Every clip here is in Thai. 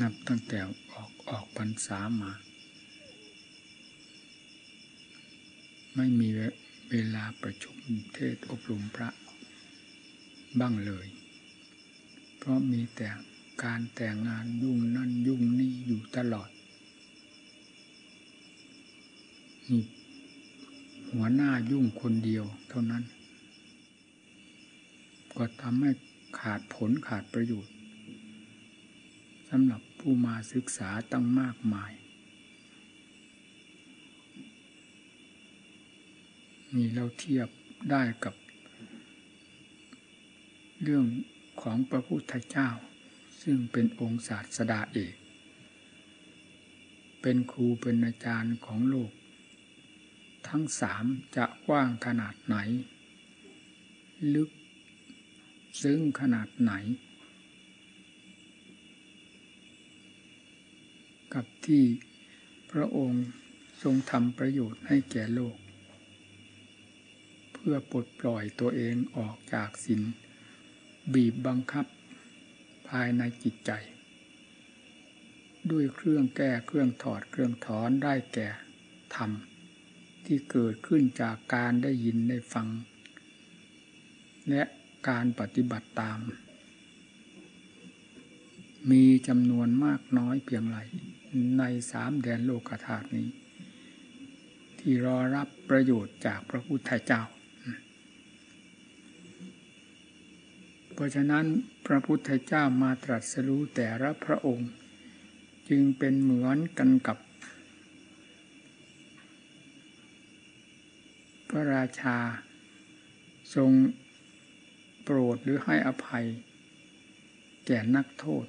นับตั้งแต่ออกออกพรรษามา ไม่มีเวลาประชุมเทศอบรมพระบ้างเลย เพราะมีแต่การแต่งงานยุ่งนั่นยุ่งนี่อยู่ตลอดนี่หัวหน้ายุ่งคนเดียวเท่านั้น ก็ทำให้ขาดผลขาดประโยชน์ สำหรับผู้มาศึกษาตั้งมากมาย นี่เราเทียบได้กับ เรื่องของพระพุทธเจ้า ซึ่งเป็นองค์ศาสดาเอก เป็นครูเป็นอาจารย์ของโลก ทั้งสามจะกว้างขนาดไหน ลึก ซึ้งขนาดไหน กับ ที่พระองค์ทรงทำประโยชน์ให้แก่โลก เพื่อปลดปล่อยตัวเองออกจากสินบีบบังคับภายในจิตใจ ด้วยเครื่องแก้เครื่องถอดเครื่องถอนได้แก่ธรรมที่เกิดขึ้นจากการได้ยินได้ฟัง และการปฏิบัติตาม มีจำนวนมากน้อยเพียงไร ในสามแดนโลกธาตุนี้ ที่รอรับประโยชน์จากพระพุทธเจ้า เพราะฉะนั้นพระพุทธเจ้ามาตรัสรู้แต่ละพระองค์ จึงเป็นเหมือนกันกับ พระราชา ทรงโปรดหรือให้อภัย แก่นักโทษ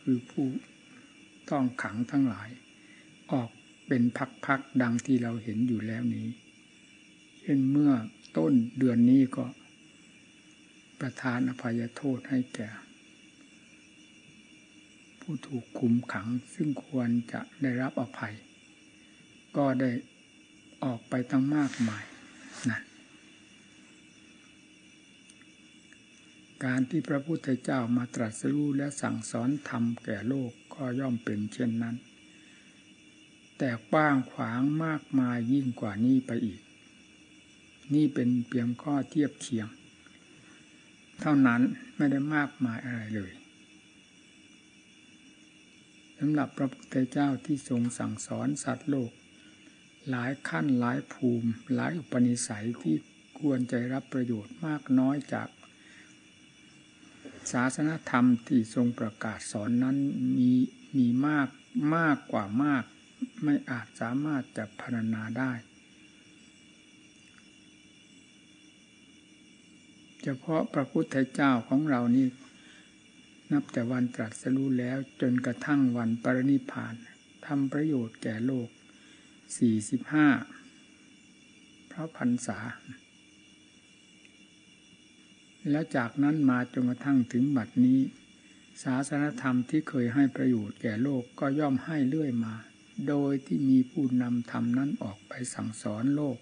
คือผู้ ต้องขังทั้งหลาย ออกเป็นพักๆดังที่เราเห็นอยู่แล้วนี้ เช่นเมื่อต้นเดือนนี้ก็ ประทานอภัยโทษให้แก่ ผู้ถูกคุมขังซึ่งควรจะได้รับอภัย ก็ได้ออกไปตั้งมากมายนะการที่พระพุทธเจ้ามาตรัสรู้และสั่งสอนธรรมแก่โลก ก็ย่อมเป็นเช่นนั้น แต่กว้างขวางมากมายยิ่งกว่านี้ไปอีก นี่เป็นเพียงข้อเทียบเคียง เท่านั้นไม่ได้มากมายอะไรเลยสำหรับพระพุทธเจ้าที่ทรงสั่งสอนสัตว์โลก หลายขั้นหลายภูมิ หลายอุปนิสัยที่ควรจะรับประโยชน์มากน้อยจาก ศาสนธรรมที่ทรงประกาศสอนนั้นมีมีมากมากกว่ามาก ไม่อาจสามารถจะพรรณนาได้ เฉพาะพระพุทธเจ้าของเรานี่ นับแต่วันตรัสรู้แล้วจนกระทั่งวันปรินิพานทำประโยชน์แก่โลกสี่สิบห้าพระพรรษา แล้วจากนั้นมาจนกระทั่งถึงบัดนี้ ศาสนธรรมที่เคยให้ประโยชน์แก่โลกก็ย่อมให้เรื่อยมา โดยที่มีผู้นำธรรมนั้นออกไปสั่งสอนโลก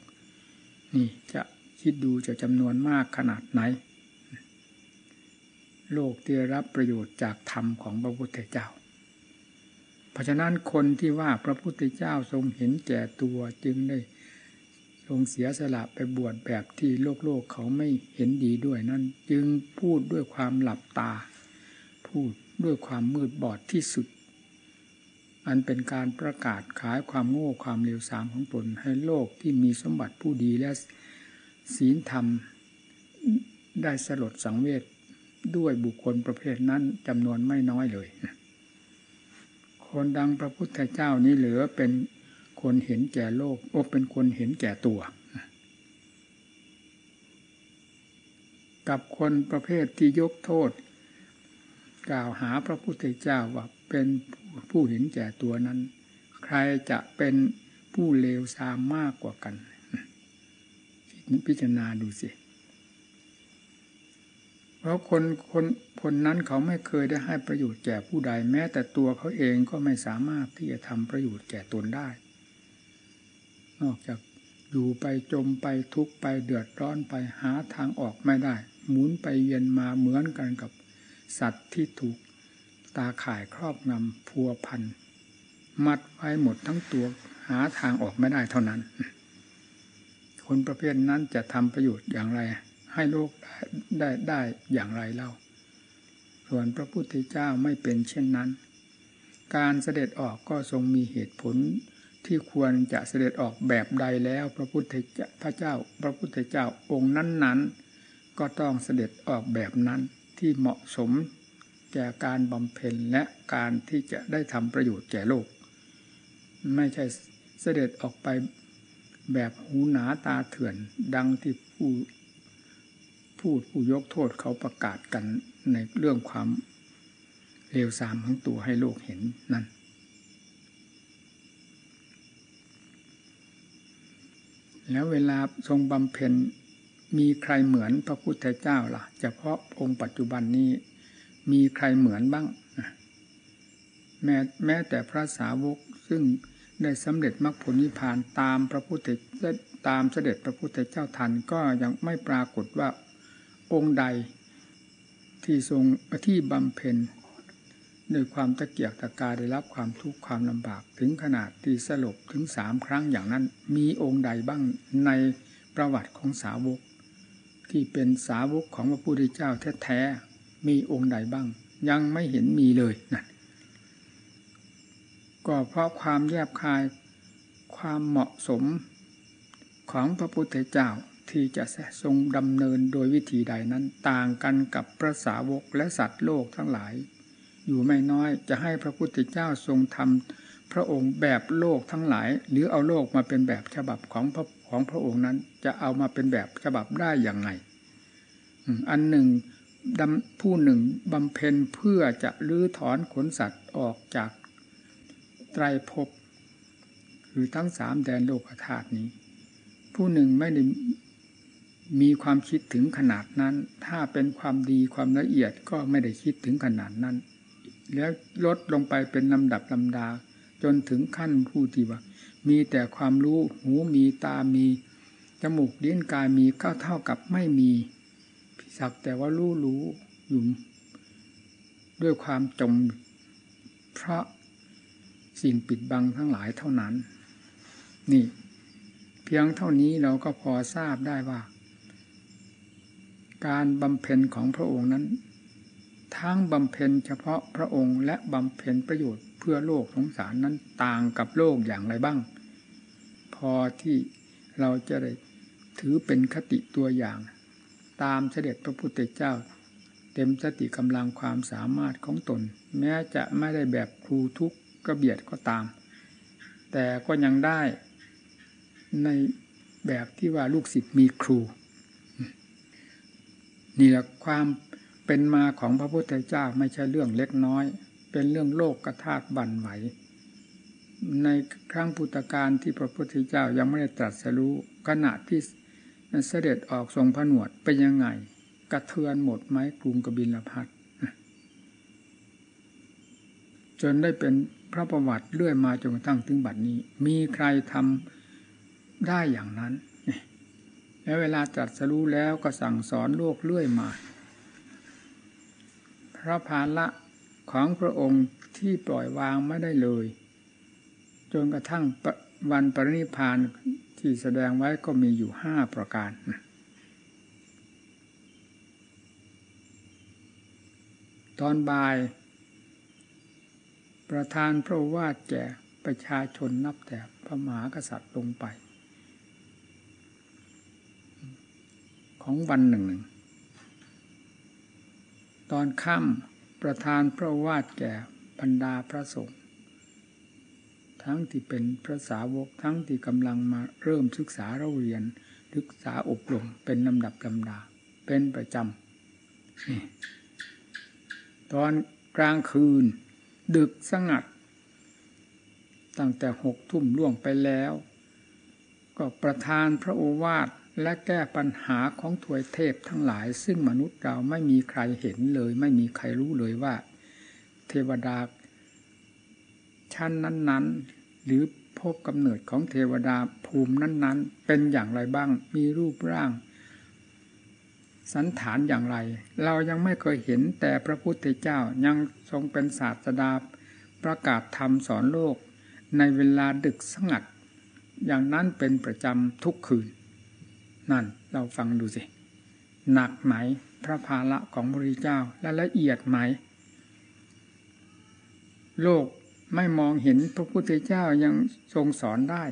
นี่จะคิดดูจะจำนวนมากขนาดไหน โลกที่รับประโยชน์จากธรรมของพระพุทธเจ้า เพราะฉะนั้นคนที่ว่าพระพุทธเจ้าทรงเห็นแก่ตัวจึงได้ ทรงเสียสละไปบวชแบบที่โลกโลกเขาไม่เห็นดีด้วยนั่นจึงพูดด้วยความหลับตา พูดด้วยความมืดบอดที่สุด อันเป็นการประกาศขายความโง่ความเลวทรามของตนให้โลกที่มีสมบัติผู้ดีและศีลธรรม ได้สลดสังเวชด้วยบุคคลประเภทนั้นจำนวนไม่น้อยเลย คนดังพระพุทธเจ้านี้เหลือเป็น คนเห็นแก่โลกโอ้เป็นคนเห็นแก่ตัว กับคนประเภทที่ยกโทษ กล่าวหาพระพุทธเจ้าว่าเป็นผู้เห็นแก่ตัวนั้น ใครจะเป็นผู้เลวทรามมากกว่ากัน พิจารณาดูสิ เพราะคนคนคนนั้นเขาไม่เคยได้ให้ประโยชน์แก่ผู้ใดแม้แต่ตัวเขาเองก็ไม่สามารถที่จะทำประโยชน์แก่ตนได้ นอกจากอยู่ไปจมไปทุกไปเดือดร้อนไปหาทางออกไม่ได้ หมุนไปเวียนมาเหมือนกันกับสัตว์ที่ถูกตาข่ายครอบงำพัวพัน มัดไว้หมดทั้งตัวหาทางออกไม่ได้เท่านั้น คนประเภทนั้นจะทำประโยชน์อย่างไร ให้โลกได้ได้ได้อย่างไรเล่า ส่วนพระพุทธเจ้าไม่เป็นเช่นนั้น การเสด็จออกก็ทรงมีเหตุผล ที่ควรจะเสด็จออกแบบใดแล้ว พระพุทธเจ้าพระเจ้า พระพุทธเจ้าองค์นั้นๆ ก็ต้องเสด็จออกแบบนั้นที่เหมาะสมแก่การบำเพ็ญและการที่จะได้ทำประโยชน์แก่โลก ไม่ใช่เสด็จออกไปแบบหูหนาตาเถื่อนดังที่ผู้พูดผู้ยกโทษเขาประกาศกันในเรื่องความเลวทรามของตัวให้โลกเห็นนั่น แล้วเวลาทรงบำเพ็ญมีใครเหมือนพระพุทธเจ้าล่ะ เฉพาะองค์ปัจจุบันนี้ มีใครเหมือนบ้างแม้แม้แต่พระสาวกซึ่งได้สำเร็จมรรคผลนิพพานตามพระพุทธตามเสด็จพระพุทธเจ้าทันก็ยังไม่ปรากฏว่าองค์ใดที่ทรงที่บำเพ็ญ ด้วยความตะเกียกตะกายได้รับความทุกข์ความลำบาก ถึงขนาดที่สลบถึงสามครั้งอย่างนั้น มีองค์ใดบ้างในประวัติของสาวก ที่เป็นสาวกของพระพุทธเจ้าแท้ๆมีองค์ใดบ้าง ยังไม่เห็นมีเลยนะก็เพราะความแยบคายความเหมาะสมของพระพุทธเจ้าที่จะทรงดำเนินโดยวิธีใดนั้นต่างกันกับพระสาวกและสัตว์โลกทั้งหลาย อยู่ไม่น้อย จะให้พระพุทธเจ้าทรงทำพระองค์แบบโลกทั้งหลาย หรือเอาโลกมาเป็นแบบฉบับของพระของพระองค์นั้น จะเอามาเป็นแบบฉบับได้อย่างไงอันหนึ่งดำผู้หนึ่งบำเพ็ญเพื่อจะลื้อถอนขนสัตว์ออกจากไตรภพคือทั้งสามแดนโลกธาตุนี้ ผู้หนึ่งไม่ได้มีความคิดถึงขนาดนั้น ถ้าเป็นความดีความละเอียดก็ไม่ได้คิดถึงขนาดนั้น แล้วลดลงไปเป็นลำดับลำดา จนถึงขั้นผู้ที่ว่ามีแต่ความรู้หูมีตามี จมูกลิ้นกายมีก็เท่ากับไม่มีสักแต่ว่ารู้รู้อยู่ด้วยความจมเพราะสิ่งปิดบังทั้งหลายเท่านั้น นี่ เพียงเท่านี้เราก็พอทราบได้ว่า การบำเพ็ญของพระองค์นั้น ทั้งบำเพ็ญเฉพาะพระองค์และบำเพ็ญประโยชน์เพื่อโลกสงสารนั้นต่างกับโลกอย่างไรบ้าง พอที่เราจะได้ถือเป็นคติตัวอย่าง ตามเสด็จพระพุทธเจ้า เต็มสติกำลังความสามารถของตน แม้จะไม่ได้แบบครูทุกกระเบียดก็ตาม แต่ก็ยังได้ในแบบที่ว่าลูกศิษย์มีครู นี่แหละความ เป็นมาของพระพุทธเจ้าไม่ใช่เรื่องเล็กน้อย เป็นเรื่องโลกกระทากบันไหว ในครั้งพุทธกาลที่พระพุทธเจ้ายังไม่ได้ตรัสรู้ขณะที่เสด็จออกทรงผนวดเป็นยังไง กระเทือนหมดไหมกรุงกบิลพัทจนได้เป็นพระประวัติเลื่อยมาจนกระทั่งถึงบัดนี้ มีใครทำได้อย่างนั้น แล้วเวลาจัดสรู้แล้วก็สั่งสอนโลกเลื่อยมา พระภาละของพระองค์ที่ปล่อยวางไม่ได้เลย จนกระทั่งวันปรินิพานที่แสดงไว้ก็มีอยู่ห้าประการ ตอนบ่าย ประธานพระวาดแก่ประชาชนนับแต่พระมหากษัตริย์ลงไป ของวันหนึ่งหนึ่ง ตอนค่ำประธานพระวาดแก่บรรดาพระสงฆ์ทั้งที่เป็นพระสาวกทั้งที่กำลังมาเริ่มศึกษาเราเรียนศึกษาอบรมเป็นลำดับลำดา เป็นประจำตอนกลางคืน ดึกสงัด ตั้งแต่หกทุ่มล่วงไปแล้ว ก็ประทานพระโอวาท และแก้ปัญหาของถวยเทพทั้งหลาย ซึ่งมนุษย์เราไม่มีใครเห็นเลย ไม่มีใครรู้เลยว่า เทวดา ชั้นนั้น ๆ หรือพบกำเนิดของเทวดาภูมินั้น ๆ เป็นอย่างไรบ้าง มีรูปร่าง สันฐานอย่างไร เรายังไม่เคยเห็นแต่พระพุทธเจ้ายังทรงเป็นศาสดาประกาศธรรมสอนโลก ในเวลาดึกสงัด อย่างนั้นเป็นประจำทุกคืน นั่นเราฟังดูสิ หนักไหม พระภาระของพระพุทธเจ้าและละเอียดไหม โลกไม่มองเห็นพระพุทธเจ้ายังทรงสอนได้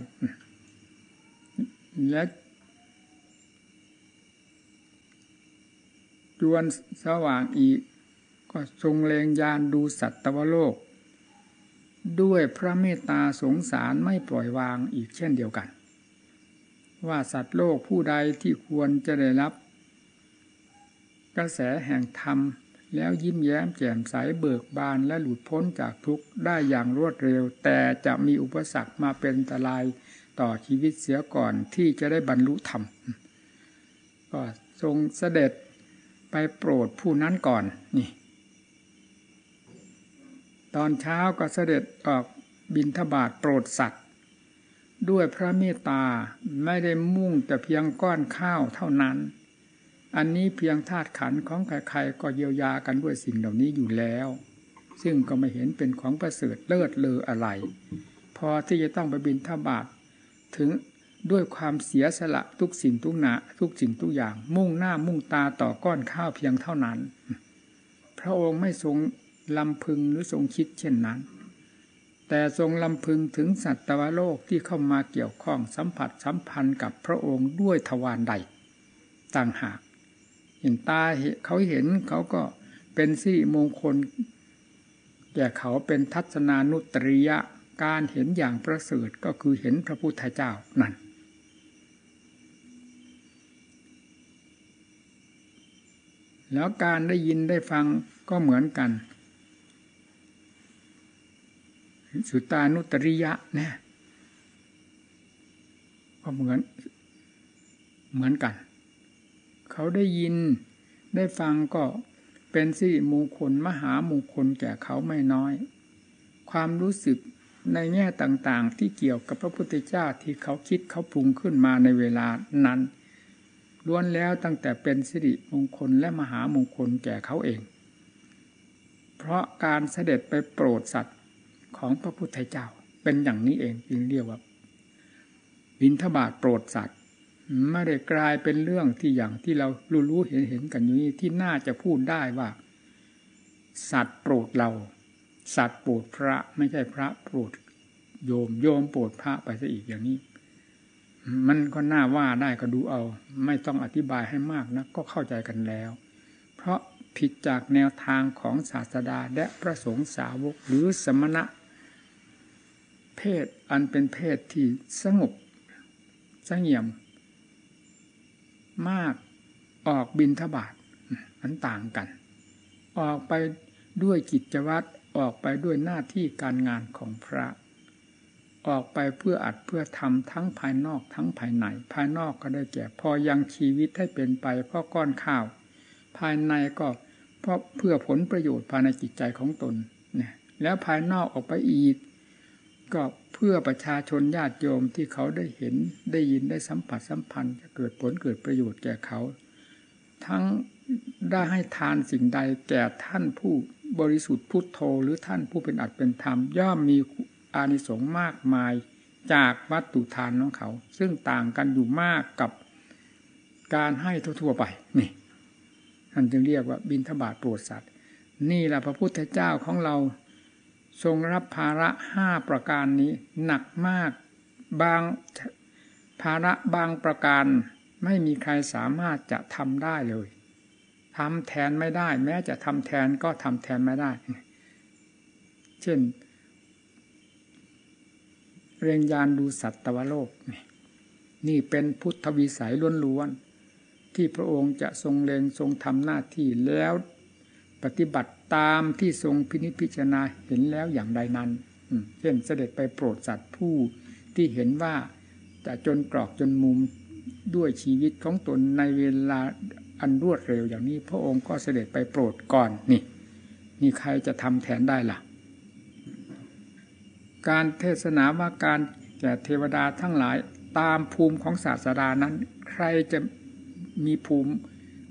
และจวนสว่างอีก ก็ทรงเลงยานดูสัตวโลก ด้วยพระเมตตาสงสารไม่ปล่อยวางอีกเช่นเดียวกัน ว่าสัตว์โลกผู้ใดที่ควรจะได้รับ กระแสแห่งธรรม แล้วยิ้มแย้มแจ่มใสเบิกบานและหลุดพ้นจากทุกข์ได้อย่างรวดเร็ว แต่จะมีอุปสรรคมาเป็นอันตรายต่อชีวิตเสียก่อนที่จะได้บรรลุธรรม ก็ทรงเสด็จไปโปรดผู้นั้นก่อนนี่ ตอนเช้าก็เสด็จออกบินทบาทโปรดสัตว์ ด้วยพระเมตตาไม่ได้มุ่งแต่เพียงก้อนข้าวเท่านั้น อันนี้เพียงธาตุขันของใครๆก็เยียวยากันด้วยสิ่งเหล่านี้อยู่แล้ว ซึ่งก็ไม่เห็นเป็นของประเสริฐเลิศเลออะไร พอที่จะต้องไปบินทบาทถึงด้วยความเสียสละทุกสิ่งทุกหนาทุกสิ่งทุกอย่าง มุ่งหน้ามุ่งตาต่อก้อนข้าวเพียงเท่านั้น พระองค์ไม่ทรงลำพึงหรือทรงคิดเช่นนั้น แต่ทรงลำพึงถึงสัตวโลกที่เข้ามาเกี่ยวข้องสัมผัสสัมพันธ์กับพระองค์ด้วยทวารใด ต่างหากเห็นตาเขาเห็นเขาก็เป็นสิริมงคลแก่เขาเป็นทัศนานุตริยะการเห็นอย่างประเสริฐก็คือเห็นพระพุทธเจ้านั่นแล้วการได้ยินได้ฟังก็เหมือนกัน สุตานุตริยะเนี่ยก็เหมือนเหมือนกัน เขาได้ยินได้ฟังก็เป็นสิมงคลมหามงคลแก่เขาไม่น้อย ความรู้สึกในแง่ต่างๆ ที่เกี่ยวกับพระพุทธเจ้าที่เขาคิดเขาปรุงขึ้นมาในเวลานั้นล้วนแล้วตั้งแต่เป็นสิริมงคลและมหามงคลแก่เขาเอง เพราะการเสด็จไปโปรดสัตว์ ของพระพุทธเจ้า เป็นอย่างนี้เองจึงเรียกว่าบินทบาทโปรดสัตว์ ไม่ได้กลายเป็นเรื่องที่อย่างที่เรารู้รู้เห็นเห็นกันอยู่นี้ที่น่าจะพูดได้ว่า สัตว์โปรดเรา สัตว์โปรดพระไม่ใช่พระโปรดโยมโยมโปรดพระไปซะอีกอย่างนี้ มันก็น่าว่าได้ก็ดูเอา ไม่ต้องอธิบายให้มากนะก็เข้าใจกันแล้ว เพราะผิดจากแนวทางของศาสดาและพระสงฆ์สาวกหรือสมณะ เพศอันเป็นเพศที่สงบสงเงียม มากออกบินทบาทมันต่างกัน ออกไปด้วยกิจวัตรออกไปด้วยหน้าที่การงานของพระ ออกไปเพื่ออัดเพื่อทำทั้งภายนอกทั้งภายใน ภายนอกก็ได้แก่พอยังชีวิตให้เป็นไปเพราะก้อนข้าว ภายในก็เพราะเพื่อผลประโยชน์ภายในจิตใจของตนเนี่ยแล้วภายนอกออกไปอีก ก็เพื่อประชาชนญาติโยมที่เขาได้เห็นได้ยินได้สัมผัสสัมพันธ์ จะเกิดผลเกิดประโยชน์แก่เขา ทั้งได้ให้ทานสิ่งใดแก่ท่านผู้บริสุทธิ์พุทโธหรือท่านผู้เป็นอัตเป็นธรรม ย่อมมีอานิสงส์มากมายจากวัตถุทานของเขา ซึ่งต่างกันอยู่มากกับการให้ทั่วๆไปนี่ท่านจึงเรียกว่าบินทบาทโปรดสัตว์ นี่แหละพระพุทธเจ้าของเรา ทรงรับภาระห้าประการนี้หนักมาก บางภาระบางประการไม่มีใครสามารถจะทำได้เลยทำแทนไม่ได้ แม้จะทำแทนก็ทำแทนไม่ได้ เช่น เรียงยานดูสัตวโลกนี่นี่เป็นพุทธวิสัยล้วนๆที่พระองค์จะทรงเลงทรงทำหน้าที่แล้วปฏิบัติ ตามที่ทรงพินิจพิจารณาเห็นแล้วอย่างใดนั้นเช่นเสด็จไปโปรดสัตว์ผู้ที่เห็นว่าจะจนกรอกจนมุมด้วยชีวิตของตนในเวลาอันรวดเร็วอย่างนี้ พระองค์ก็เสด็จไปโปรดก่อนนี่ นี่ใครจะทำแทนได้ล่ะ การเทศนาว่าการแก่เทวดาทั้งหลายตามภูมิของศาสดานั้น ใครจะมีภูมิ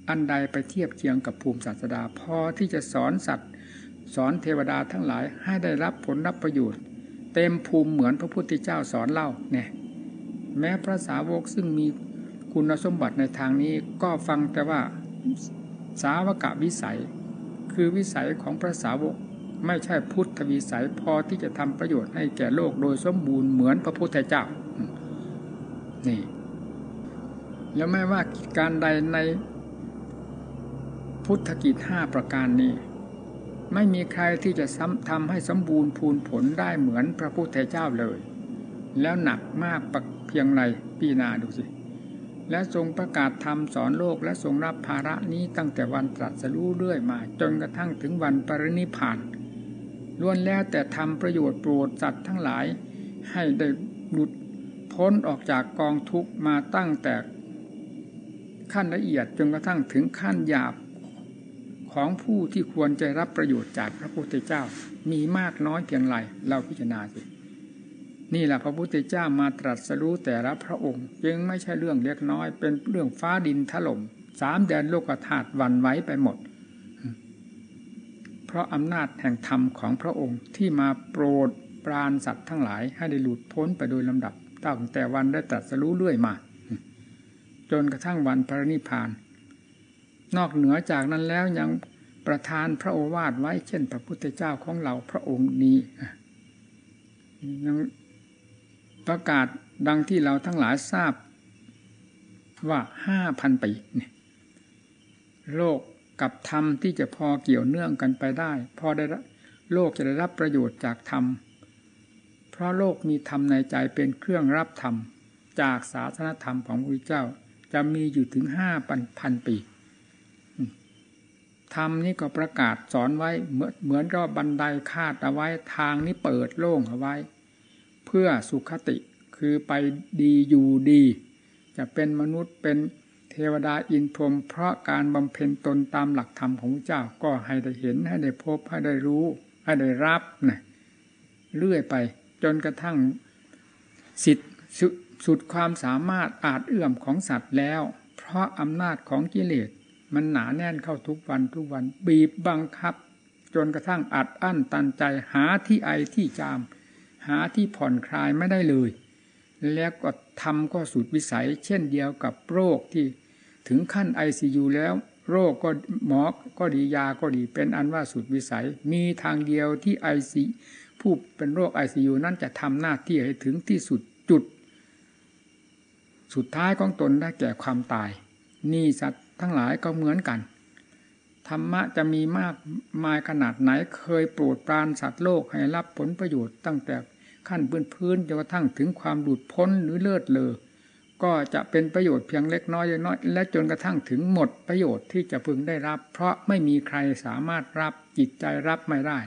อันใดไปเทียบเคียงกับภูมิศาสดาพอที่จะสอนสัตว์ สอนเทวดาทั้งหลายให้ได้รับผลรับประโยชน์ เต็มภูมิเหมือนพระพุทธเจ้าสอนเล่าเนี่ยแม้พระสาวกซึ่งมีคุณสมบัติในทางนี้ก็ฟังแต่ว่าสาวกะวิสัย คือวิสัยของพระสาวกไม่ใช่พุทธวิสัยพอที่จะทำประโยชน์ให้แก่โลกโดยสมบูรณ์เหมือนพระพุทธเจ้า นี่ แล้วไม่ว่าการใดใน พุทธกิจห้าประการนี้ ไม่มีใครที่จะทำให้สมบูรณ์พูนผลได้เหมือนพระพุทธเจ้าเลย แล้วหนักมากเพียงไรปีนาดูสิ และทรงประกาศธรรมสอนโลกและทรงรับภาระนี้ตั้งแต่วันตรัสรู้เรื่อยมา จนกระทั่งถึงวันปรินิพานล้วนแล้วแต่ทำประโยชน์โปรดสัตว์ทั้งหลาย ให้ได้หลุดพ้นออกจากกองทุกมาตั้งแต่ขั้นละเอียดจนกระทั่งถึงขั้นหยาบ ของผู้ที่ควรจะรับประโยชน์จากพระพุทธเจ้า มีมากน้อยเพียงไรเราพิจารณาสินี่แหละพระพุทธเจ้ามาตรัสรู้แต่ละพระองค์ จึงไม่ใช่เรื่องเล็กน้อย เป็นเรื่องฟ้าดินถล่มสามแดนโลกธาตุวันไว้ไปหมด เพราะอำนาจแห่งธรรมของพระองค์ที่มาโปรดปรานสัตว์ทั้งหลายให้ได้หลุดพ้นไปโดยลำดับตั้งแต่วันได้ตรัสรู้เรื่อยมา จนกระทั่งวันพระนิพพาน นอกเหนือจากนั้นแล้วยังประทานพระโอวาทไว้เช่น พระพุทธเจ้าของเราพระองค์นี้ยังประกาศดังที่เราทั้งหลายทราบว่าห้าพันปีโลกกับธรรมที่จะพอเกี่ยวเนื่องกันไปได้ พอได้โลกจะได้รับประโยชน์จากธรรม เพราะโลกมีธรรมในใจเป็นเครื่องรับธรรม จากศาสนธรรมของพระพุทธเจ้าจะมีอยู่ถึงห้าพันพันปี ธรรมนี่ก็ประกาศสอนไว้เหมือนเหมือนกับบันไดคาดเอาไว้ทางนี้เปิดโล่งเอาไว้ เพื่อสุขติคือไปดีอยู่ดี จะเป็นมนุษย์เป็นเทวดาอินพรหมเพราะการบำเพ็ญตนตามหลักธรรมของพระเจ้าก็ให้ได้เห็นให้ได้พบให้ได้รู้ ให้ได้รับนะเรื่อยไป จนกระทั่งสิทธิสุดความสามารถอาจเอื้อมของสัตว์แล้ว เพราะอำนาจของกิเลส มันหนาแน่นเข้าทุกวันทุกวัน บีบบังคับ จนกระทั่งอัดอั้นตันใจหาที่ไอที่จาม หาที่ผ่อนคลายไม่ได้เลย แล้วก็ทำก็สุดวิสัย เช่นเดียวกับโรคที่ถึงขั้นไอซียูแล้ว โรคก็หมอก็ดียาก็ดีเป็นอันว่าสุดวิสัย มีทางเดียวที่ไอซีผู้เป็นโรคไอซียูนั้นจะทำหน้าที่ให้ถึงที่สุดจุด สุดท้ายของตนได้แก่ความตาย นี่สัต ทั้งหลายก็เหมือนกันธรรมะจะมีมากมายขนาดไหนเคยโปรดปรานสัตว์โลกให้รับผลประโยชน์ตั้งแต่ขั้นพื้นพื้นจนกระทั่งถึงความหลุดพ้นหรือเลิศเลอก็จะเป็นประโยชน์เพียงเล็กน้อยน้อย และจนกระทั่งถึงหมดประโยชน์ที่จะพึงได้รับ เพราะไม่มีใครสามารถรับจิตใจรับไม่ได้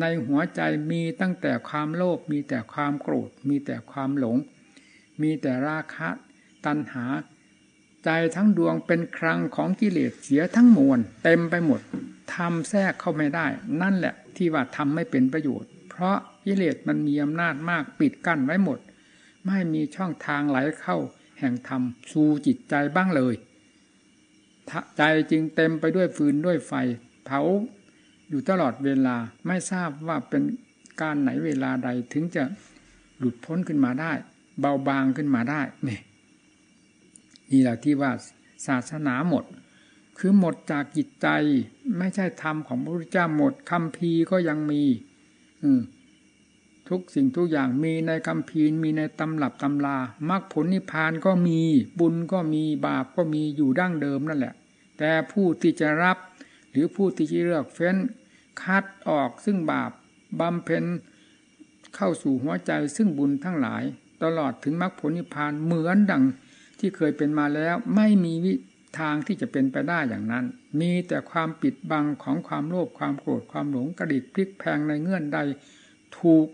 ในหัวใจมีตั้งแต่ความโลภมีแต่ความโกรธ มีแต่ความหลง มีแต่ราคะ ตัณหา ใจทั้งดวงเป็นครังของกิเลสเสียทั้งมวลเต็มไปหมดทำแทรกเข้าไม่ได้ นั่นแหละที่ว่าทำไม่เป็นประโยชน์ เพราะกิเลสมันมีอำนาจมากปิดกั้นไว้หมด ไม่มีช่องทางไหลเข้า แห่งธรรมสู่จิตใจบ้างเลยใจจึงเต็มไปด้วยฟืนด้วยไฟ เผาอยู่ตลอดเวลาไม่ทราบว่าเป็นการไหนเวลาใดถึงจะหลุดพ้นขึ้นมาได้ เบาบางขึ้นมาได้เนี่ย นี่แหละที่ว่าศาสนาหมด คือหมดจากจิตใจไม่ใช่ธรรมของพระพุทธเจ้าหมดคำพีก็ยังมีอืทุกสิ่งทุกอย่างมีในคำพีมีในตำรับตำลามรรคผลนิพพานก็มีบุญก็มีบาปก็มีอยู่ดั้งเดิมนั่นแหละ แต่ผู้ที่จะรับหรือผู้ที่จะเลือกเฟ้นคัดออกซึ่งบาปบำเพ็ญเข้าสู่หัวใจซึ่งบุญทั้งหลาย ตลอดถึงมรรคผลนิพพานเหมือนดัง ที่เคยเป็นมาแล้วไม่มีวิทางที่จะเป็นไปได้อย่างนั้น มีแต่ความปิดบังของความโลภความโกรธความหลงกระดิกพลิกแพงในเงื่อนใด ถูก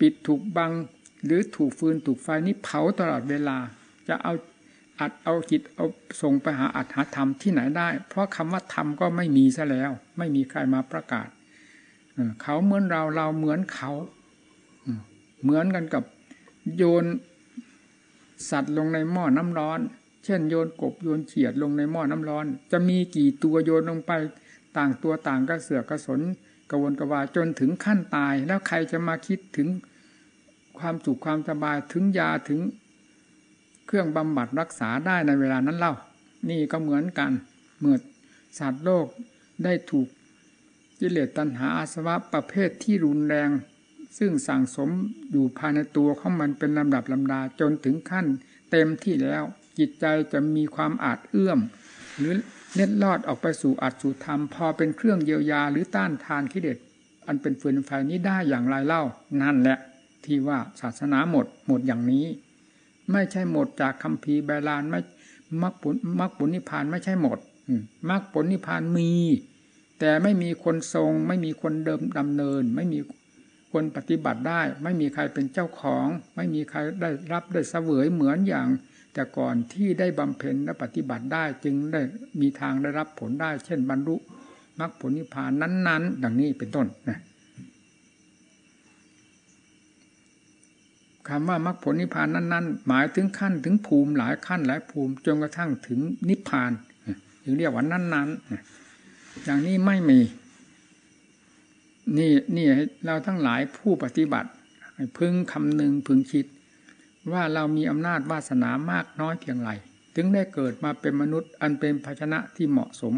ปิดถูกบัง หรือถูกฟืนถูกไฟนี้เผาตลอดเวลา จะเอาอัดเอาจิตเอาส่งไปหาอัตหาธรรมที่ไหนได้ เพราะคำว่าธรรมก็ไม่มีซะแล้ว ไม่มีใครมาประกาศเขาเหมือนเราเราเหมือนเขาเหมือนกันกับโยน สัตว์ลงในหม้อน้ำร้อน เช่นโยนกบโยนเขียดลงในหม้อน้ำร้อน จะมีกี่ตัวโยนลงไปต่างตัวต่างกระเสือกกระสนกระวนกระวายจนถึงขั้นตาย แล้วใครจะมาคิดถึงความสุขความสบายถึงยาถึงเครื่องบำบัดรักษาได้ในเวลานั้นเล่า นี่ก็เหมือนกันเมื่อสัตว์โลกได้ถูกกิเลสตัณหาอาสวะประเภทที่รุนแรง ซึ่งสั่งสมอยู่ภายในตัวของมันเป็นลำดับลำดาจนถึงขั้น เต็มที่แล้วจิตใจจะมีความอาจเอื้อม หรือเล็ดลอดออกไปสู่อัตสุธรรม พอเป็นเครื่องเยียวยาหรือต้านทานกิเลสอันเป็นฟืนไฟนี้ได้อย่างไรเล่านั่นแหละ ที่ว่าศาสนาหมดหมดอย่างนี้ ไม่ใช่หมดจากคำพีบาลานไม่มรรคผลมรรคผลนิพพานไม่ใช่หมดมรรคผลนิพพานมี แต่ไม่มีคนทรง ไม่มีคนเดิมดำเนิน ไม่มี คนปฏิบัติได้ ไม่มีใครเป็นเจ้าของ ไม่มีใครได้รับได้เสวยเหมือนอย่าง แต่ก่อนที่ได้บำเพ็ญและปฏิบัติได้จึงได้มีทางได้รับผลได้ เช่นบรรลุมรรคผลนิพพานนั้น ๆ ดังนี้เป็นต้นนะคำว่ามรรคผลนิพพานนั้น ๆ หมายถึงขั้นถึงภูมิหลายขั้นหลายภูมิจนกระทั่งถึงนิพพานถึงเรียกว่านั้นๆอย่างนี้ไม่มี นี่นี่เราทั้งหลายผู้ปฏิบัติพึงคำนึงพึงคิด ว่าเรามีอำนาจวาสนามากน้อยเพียงไรถึงได้เกิดมาเป็นมนุษย์อันเป็นภาชนะที่เหมาะสม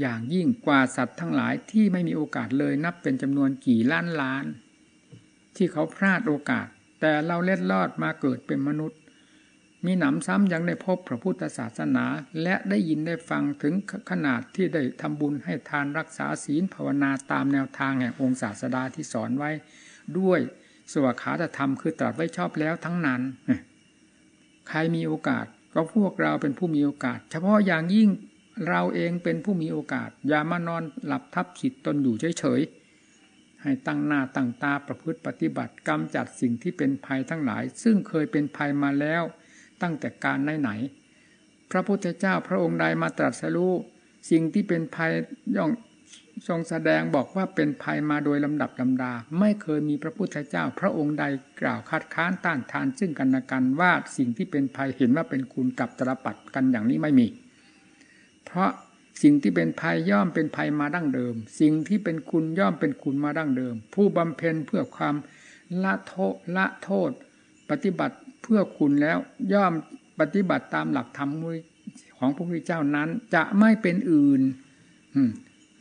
อย่างยิ่งกว่าสัตว์ทั้งหลายที่ไม่มีโอกาสเลยนับเป็นจำนวนกี่ล้านล้าน ที่เขาพลาดโอกาส แต่เราเล็ดลอดมาเกิดเป็นมนุษย์ มีหนำซ้ำยังได้พบพระพุทธศาสนา และได้ยินได้ฟังถึงขนาดที่ได้ทำบุญให้ทานรักษาศีลภาวนาตามแนวทางแห่งองค์ศาสดาที่สอนไว้ ด้วยสวขาตธรรมคือตรัสไว้ชอบแล้วทั้งนั้น ใครมีโอกาสก็พวกเราเป็นผู้มีโอกาส เฉพาะอย่างยิ่งเราเองเป็นผู้มีโอกาส อย่ามานอนหลับทับจิตตนอยู่เฉยๆให้ตั้งหน้าตั้งตาประพฤติปฏิบัติกำจัดสิ่งที่เป็นภัยทั้งหลาย ซึ่งเคยเป็นภัยมาแล้ว ตั้งแต่การไหนไหนพระพุทธเจ้าพระองค์ใดมาตรัสรู้สิ่งที่เป็นภัยย่องทรงแสดงบอกว่าเป็นภัยมาโดยลำดับลำดา ไม่เคยมีพระพุทธเจ้า พระองค์ใดกล่าวคัดค้านต้านทานซึ่งกันและกันว่าสิ่งที่เป็นภัยเห็นว่าเป็นคุณกับตรปัดกันอย่างนี้ไม่มี เพราะสิ่งที่เป็นภัยย่อมเป็นภัยมาดั้งเดิม สิ่งที่เป็นคุณย่อมเป็นคุณมาดั้งเดิม ผู้บำเพ็ญเพื่อความละโทษละโทษ ปฏิบัติ เพื่อคุณแล้วย่อมปฏิบัติตามหลักธรรมของพระพุทธเจ้านั้น จะไม่เป็นอื่น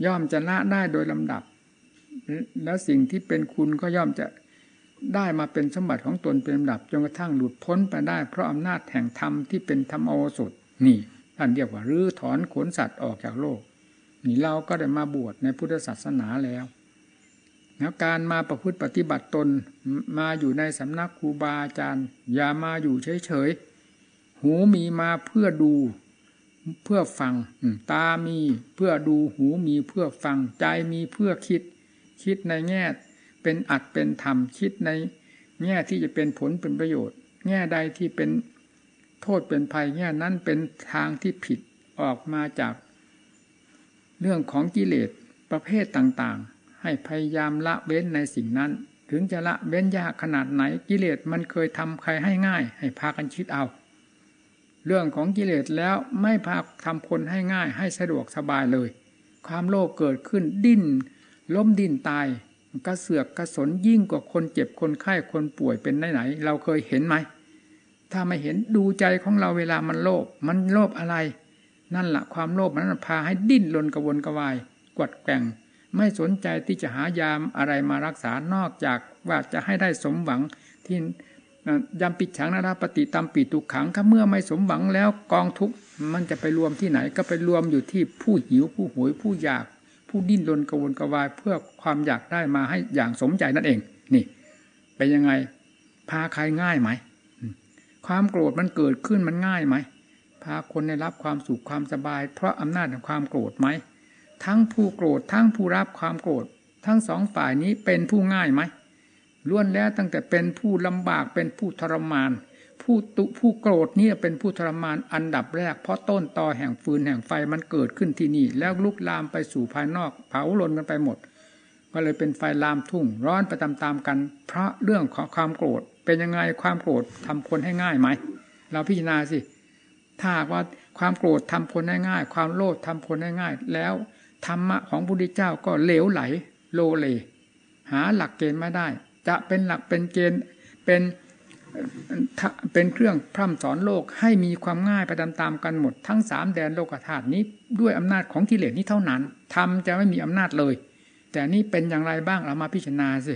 ย่อมจะละได้โดยลำดับ แล้วสิ่งที่เป็นคุณก็ย่อมจะได้มาเป็นสมบัติของตนเป็นลำดับจนกระทั่งหลุดพ้นไปได้ เพราะอำนาจแห่งธรรมที่เป็นธรรมโอสถนี่ท่านเรียกว่ารื้อถอนขนสัตว์ออกจากโลก นี่เราก็ได้มาบวชในพุทธศาสนาแล้ว แล้วการมาประพฤติปฏิบัติตนมาอยู่ในสำนักครูบาอาจารย์ อย่ามาอยู่เฉยๆ หูมีมาเพื่อดู เพื่อฟัง ตามีเพื่อดูหูมีเพื่อฟัง ใจมีเพื่อคิด คิดในแง่เป็นอัดเป็นธรรม คิดในแง่ที่จะเป็นผลเป็นประโยชน์ แง่ใดที่เป็นโทษเป็นภัยแง่นั้นเป็นทางที่ผิดออกมาจาก เรื่องของกิเลสประเภทต่างๆ ให้พยายามละเว้นในสิ่งนั้น ถึงจะละเว้นยากขนาดไหนกิเลสมันเคยทำใครให้ง่าย ให้พากันคิดเอา เรื่องของกิเลสแล้วไม่พาทำคนให้ง่าย ให้สะดวกสบายเลย ความโลภเกิดขึ้นดิ้นล้มดิ้นตายกระเสือกกระสนยิ่งกว่าคนเจ็บคนไข้คนป่วยเป็นไหนไหนเราเคยเห็นไหมถ้าไม่เห็นดูใจของเราเวลามันโลภมันโลภอะไร นั่นแหละความโลภมันพาให้ดิ้นรนกระวนกระวาย กวัดแกง ไม่สนใจที่จะหายามอะไรมารักษานอกจากว่าจะให้ได้สมหวังที่ยำปิดฉังนาราปฏิตามปีตุขังถ้าเมื่อไม่สมหวังแล้วกองทุกมันจะไปรวมที่ไหนก็ไปรวมอยู่ที่ผู้หิวผู้หวยผู้อยาก ผู้ดิ้นรนกระวนกระวายเพื่อความอยากได้มาให้อย่างสมใจนั่นเอง นี่ เป็นยังไงพาใครง่ายไหม ความโกรธมันเกิดขึ้นมันง่ายไหมพาคนได้รับความสุขความสบาย เพราะอำนาจของความโกรธไหม ทั้งผู้โกรธทั้งผู้รับความโกรธ ทั้งสองฝ่ายนี้เป็นผู้ง่ายไหมล้วนแล้วตั้งแต่เป็นผู้ลำบากเป็นผู้ทรมาน ผู้ตุผู้โกรธนี่เป็นผู้ทรมานอันดับแรก เพราะต้นตอแห่งฟืนแห่งไฟมันเกิดขึ้นที่นี่ แล้วลุกลามไปสู่ภายนอก เผาลนกันไปหมด ก็เลยเป็นไฟลามทุ่ง ร้อนไปตามๆกัน เพราะเรื่องของความโกรธ เป็นยังไงความโกรธทำคนให้ง่ายไหมเราพิจารณาสิถ้าว่าความโกรธทำคนง่าย ความโลภทำคนง่ายแล้ว ธรรมะของพุทธเจ้าก็เหลวไหล โลเล หาหลักเกณฑ์ไม่ได้ จะเป็นหลักเป็นเกณฑ์เป็นเป็นเครื่องพร่ำสอนโลกให้มีความง่ายไปตามๆกันหมด ทั้งสามแดนโลกธาตุนี้ด้วยอำนาจของกิเลสนี้เท่านั้นทำจะไม่มีอำนาจเลย แต่นี่เป็นอย่างไรบ้างเรามาพิจารณาสิ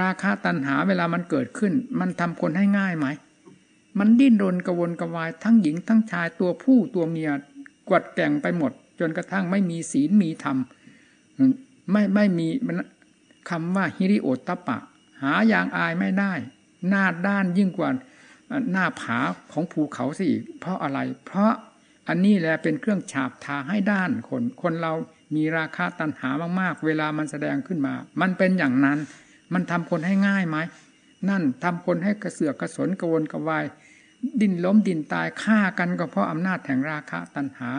ราคาตัณหาเวลามันเกิดขึ้น มันทำคนให้ง่ายไหม มันดิ้นรนกระวนกระวายทั้งหญิงทั้งชายตัวผู้ตัวเมียกวดแก่งไปหมด จนกระทั่งไม่มีศีลมีธรรมไม่ไม่มีคำว่าฮิริโอตตปะ หายางอายไม่ได้ หน้าด้านยิ่งกว่าหน้าผาของภูเขาสิเพราะอะไร เพราะอันนี้แหละเป็นเครื่องฉาบทาให้ด้านคน คนเรามีราคาตันหามากๆ เวลามันแสดงขึ้นมา มันเป็นอย่างนั้น มันทำคนให้ง่ายไหม นั่นทำคนให้กระเสือกกระสนกระวนกระวาย ดินล้มดินตายฆ่ากันก็เพราะอำนาจแห่งราคะตันหา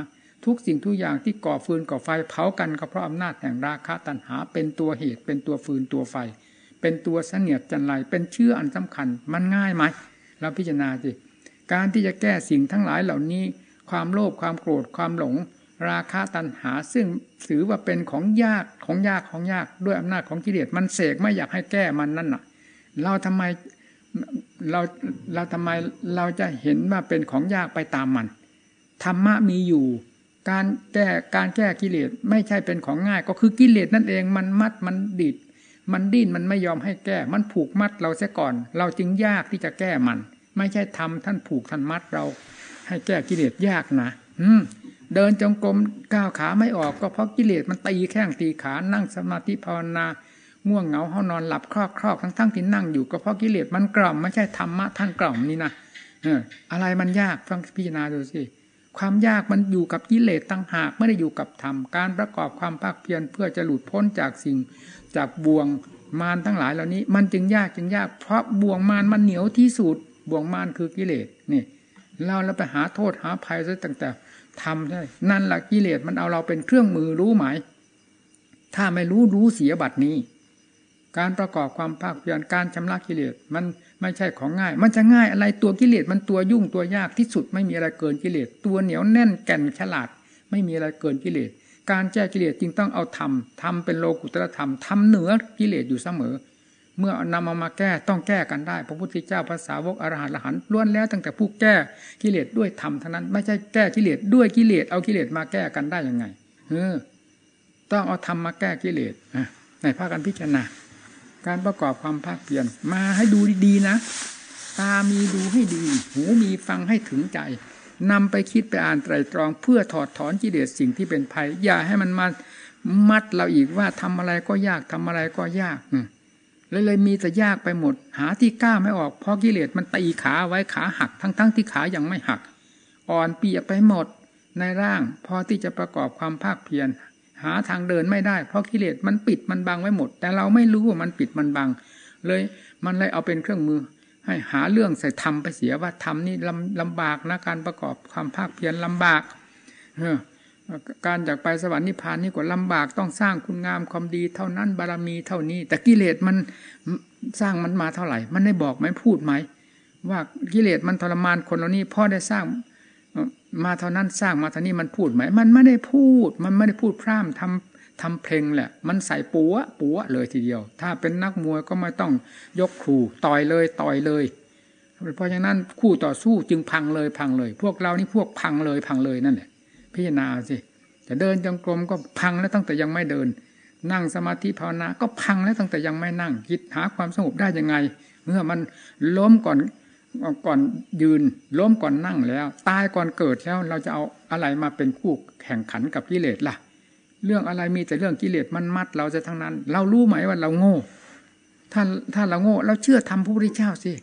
ทุกสิ่งทุกอย่างที่ก่อฟืนก่อไฟเผากันก็เพราะอำนาจแห่งราคะตันหา เป็นตัวเหตุเป็นตัวฟืนตัวไฟ เป็นตัวเสนียดจันไรเป็นเชื่ออันสำคัญ มันง่ายไหมเราพิจารณาสิการที่จะแก้สิ่งทั้งหลายเหล่านี้ ความโลภความโกรธความหลง ราคะตัณหา ซึ่งถือว่าเป็นของยากของยากของยากด้วยอำนาจของกิเลสมันเสกไม่อยากให้แก้มันนั่นน่ะ เราทำไมเราเราทำไมเราจะเห็นว่าเป็นของยากไปตามมันธรรมะมีอยู่ การแก้การแก้กิเลสไม่ใช่เป็นของง่าย ก็คือกิเลสนั่นเองมันมัดมันดิด มันดิ้นมันไม่ยอมให้แก้ มันผูกมัดเราเสียก่อน เราจึงยากที่จะแก้มัน ไม่ใช่ทำท่านผูกท่านมัดเรา ให้แก้กิเลสยากนะอืมเดินจงกรมก้าวขาไม่ออกก็เพราะกิเลสมันตีแข้งตีขานั่งสมาธิภาวนาง่วงเหงาห้านอนหลับครอกครอกทั้งทั้งที่นั่งอยู่ก็เพราะกิเลสมันกล่อมไม่ใช่ธรรมะท่านกล่อมนี่นะเอออะไรมันยากฟังพิจารณาดูสิ ความยากมันอยู่กับกิเลสตั้งหากไม่ได้อยู่กับธรรมการประกอบความภาคเพียรเพื่อจะหลุดพ้นจากสิ่งจากบ่วงมารทั้งหลายเหล่านี้ มันจึงยากจึงยากเพราะบ่วงมารมันเหนียวที่สุดบ่วงมารคือกิเลสนี่เราเราไปหาโทษหาภัยซะตั้งแต่ทำใช่นั่นแหละกิเลสมันเอาเราเป็นเครื่องมือรู้ไหม ถ้าไม่รู้รู้เสียบัตรนี้ การประกอบความภาคเพียรการชำระกิเลสมัน ไม่ใช่ของง่าย มันจะง่ายอะไรตัวกิเลสมันตัวยุ่งตัวยากที่สุดไม่มีอะไรเกินกิเลสตัวเหนียวแน่นแก่นฉลาด ไม่มีอะไรเกินกิเลสการแก้กิเลสจึงต้องเอาธรรมทำเป็นโลกุตรธรรมทำเหนือกิเลสอยู่เสมอ เมื่อนำเอามาแก้ต้องแก้กันได้ พระพุทธเจ้าภาษาวกอรหันต์ละหันล้วนแล้วตั้งแต่ผู้แก้กิเลสด้วยธรรมเท่านั้น ไม่ใช่แก้กิเลสด้วยกิเลสเอากิเลสมาแก้กันได้ยังไงเออต้องเอาธรรมมาแก้กิเลสในภาคการพิจารณา การประกอบความภาคเพียรมาให้ดูดีๆนะ ตามีดูให้ดี หูมีฟังให้ถึงใจนำไปคิดไปอ่านไตรตรองเพื่อถอดถอนกิเลสสิ่งที่เป็นภัย อย่าให้มันมามัดเราอีกว่าทำอะไรก็ยากทำอะไรก็ยากเลยเลยมีแต่ยากไปหมด หาที่กล้าไม่ออกเพราะกิเลสมันตีขาไว้ขาหัก ทั้งๆทที่ขายังไม่หัก อ่อนเปียกไปหมดในร่าง พอที่จะประกอบความภาคเพียร หาทางเดินไม่ได้ เพราะกิเลสมันปิดมันบังไว้หมด แต่เราไม่รู้ว่ามันปิดมันบัง เลยมันเลยเอาเป็นเครื่องมือ ให้หาเรื่องใส่ธรรมไปเสียว่าธรรมนี่ลำลำบากนะการประกอบความภาคเพียรลำบากเออการจากไปสวรรค์นิพพานนี่ก็ลำบากต้องสร้างคุณงามความดีเท่านั้นบารมีเท่านี้ แต่กิเลสมันสร้างมันมาเท่าไหร่ มันได้บอกไหมพูดไหม ว่ากิเลสมันทรมานคนเหล่านี้พ่อได้สร้าง มาเท่านั้นสร้างมาเท่านี้มันพูดไหม มันไม่ได้พูด มันไม่ได้พูดพร่ำทำทำเพลงแหละ มันใส่ปัวปัวเลยทีเดียว ถ้าเป็นนักมวยก็ไม่ต้องยกครูต่อยเลยต่อยเลย เพราะฉะนั้นคู่ต่อสู้จึงพังเลยพังเลย พวกเรานี่พวกพังเลยพังเลยนั่นแหละพิจารณาสิจะเดินจงกรมก็พังแล้วตั้งแต่ยังไม่เดิน นั่งสมาธิภาวนาก็พังแล้วตั้งแต่ยังไม่นั่งคิดหาความสงบได้ยังไง เมื่อมันล้มก่อน ก่อนยืนล้มก่อนนั่งแล้ว ตายก่อนเกิดแล้วเราจะเอาอะไรมาเป็นคู่แข่งขันกับกิเลสล่ะ เรื่องอะไรมีแต่เรื่องกิเลสมันมัดเราจะทั้งนั้น เรารู้ไหมว่าเราโง่ถ้าถ้าเราโง่เราเชื่อทำพระพุทธเจ้าสิ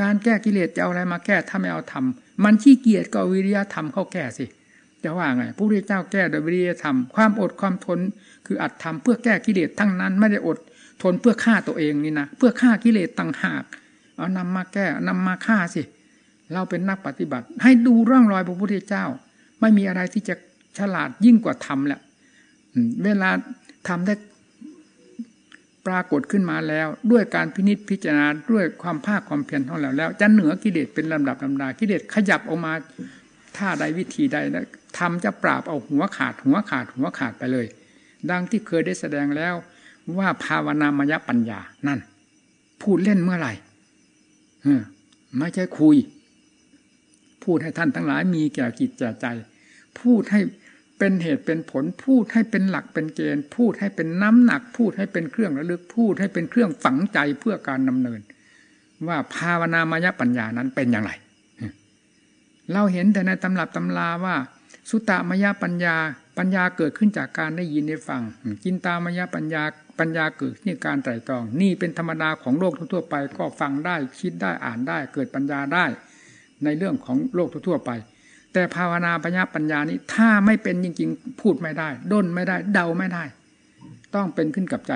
การแก้กิเลสจะเอาอะไรมาแก้ถ้าไม่เอาทำมันขี้เกียจก็วิริยะธรรมเข้าแก้สิจะว่าไงพระพุทธเจ้าแก้โดยวิริยะธรรม ความอดความทนคืออัดทำเพื่อแก้กิเลสทั้งนั้น ไม่ได้อดทนเพื่อฆ่าตัวเองนี่นะเพื่อฆ่ากิเลสต่างหาก เอานำมาแก้นำมาฆ่าสิ เราเป็นนักปฏิบัติ ให้ดูร่องรอยพระพุทธเจ้า ไม่มีอะไรที่จะฉลาดยิ่งกว่าธรรมแหละเวลาทำได้ปรากฏขึ้นมาแล้ว ด้วยการพินิษพิจารณาด้วยความภาคความเพียรของเราแล้วจะเหนือกิเลสเป็นลำดับลำดากิเลสขยับออกมาท่าใดวิธีใดนะทำจะปราบเอาหัวขาด หัวขาดหัวขาดไปเลย ดังที่เคยได้แสดงแล้วว่าภาวนามยปัญญานั่น พูดเล่นเมื่อไหร่ ไม่ใช่คุย พูดให้ท่านทั้งหลายมีแก่จิตแก่ใจ พูดให้เป็นเหตุเป็นผล พูดให้เป็นหลักเป็นเกณฑ์ พูดให้เป็นน้ำหนัก พูดให้เป็นเครื่องระลึก พูดให้เป็นเครื่องฝังใจเพื่อการดำเนิน ว่าภาวนามยปัญญานั้นเป็นอย่างไร เราเห็นแต่ในตำรับตำราว่า สุตตมยปัญญา ปัญญาเกิดขึ้นจากการได้ยินได้ฟังกินตามยปัญญาปัญญาเกิดที่การไตรตรอง นี่เป็นธรรมดาของโลกทั่วไป ก็ฟังได้คิดได้อ่านได้ เกิดปัญญาได้ ในเรื่องของโลกทั่วไป แต่ภาวนาปัญญาปัญญานี้ถ้าไม่เป็นจริงๆ พูดไม่ได้ ด้นไม่ได้ เดาไม่ได้ ต้องเป็นขึ้นกับใจ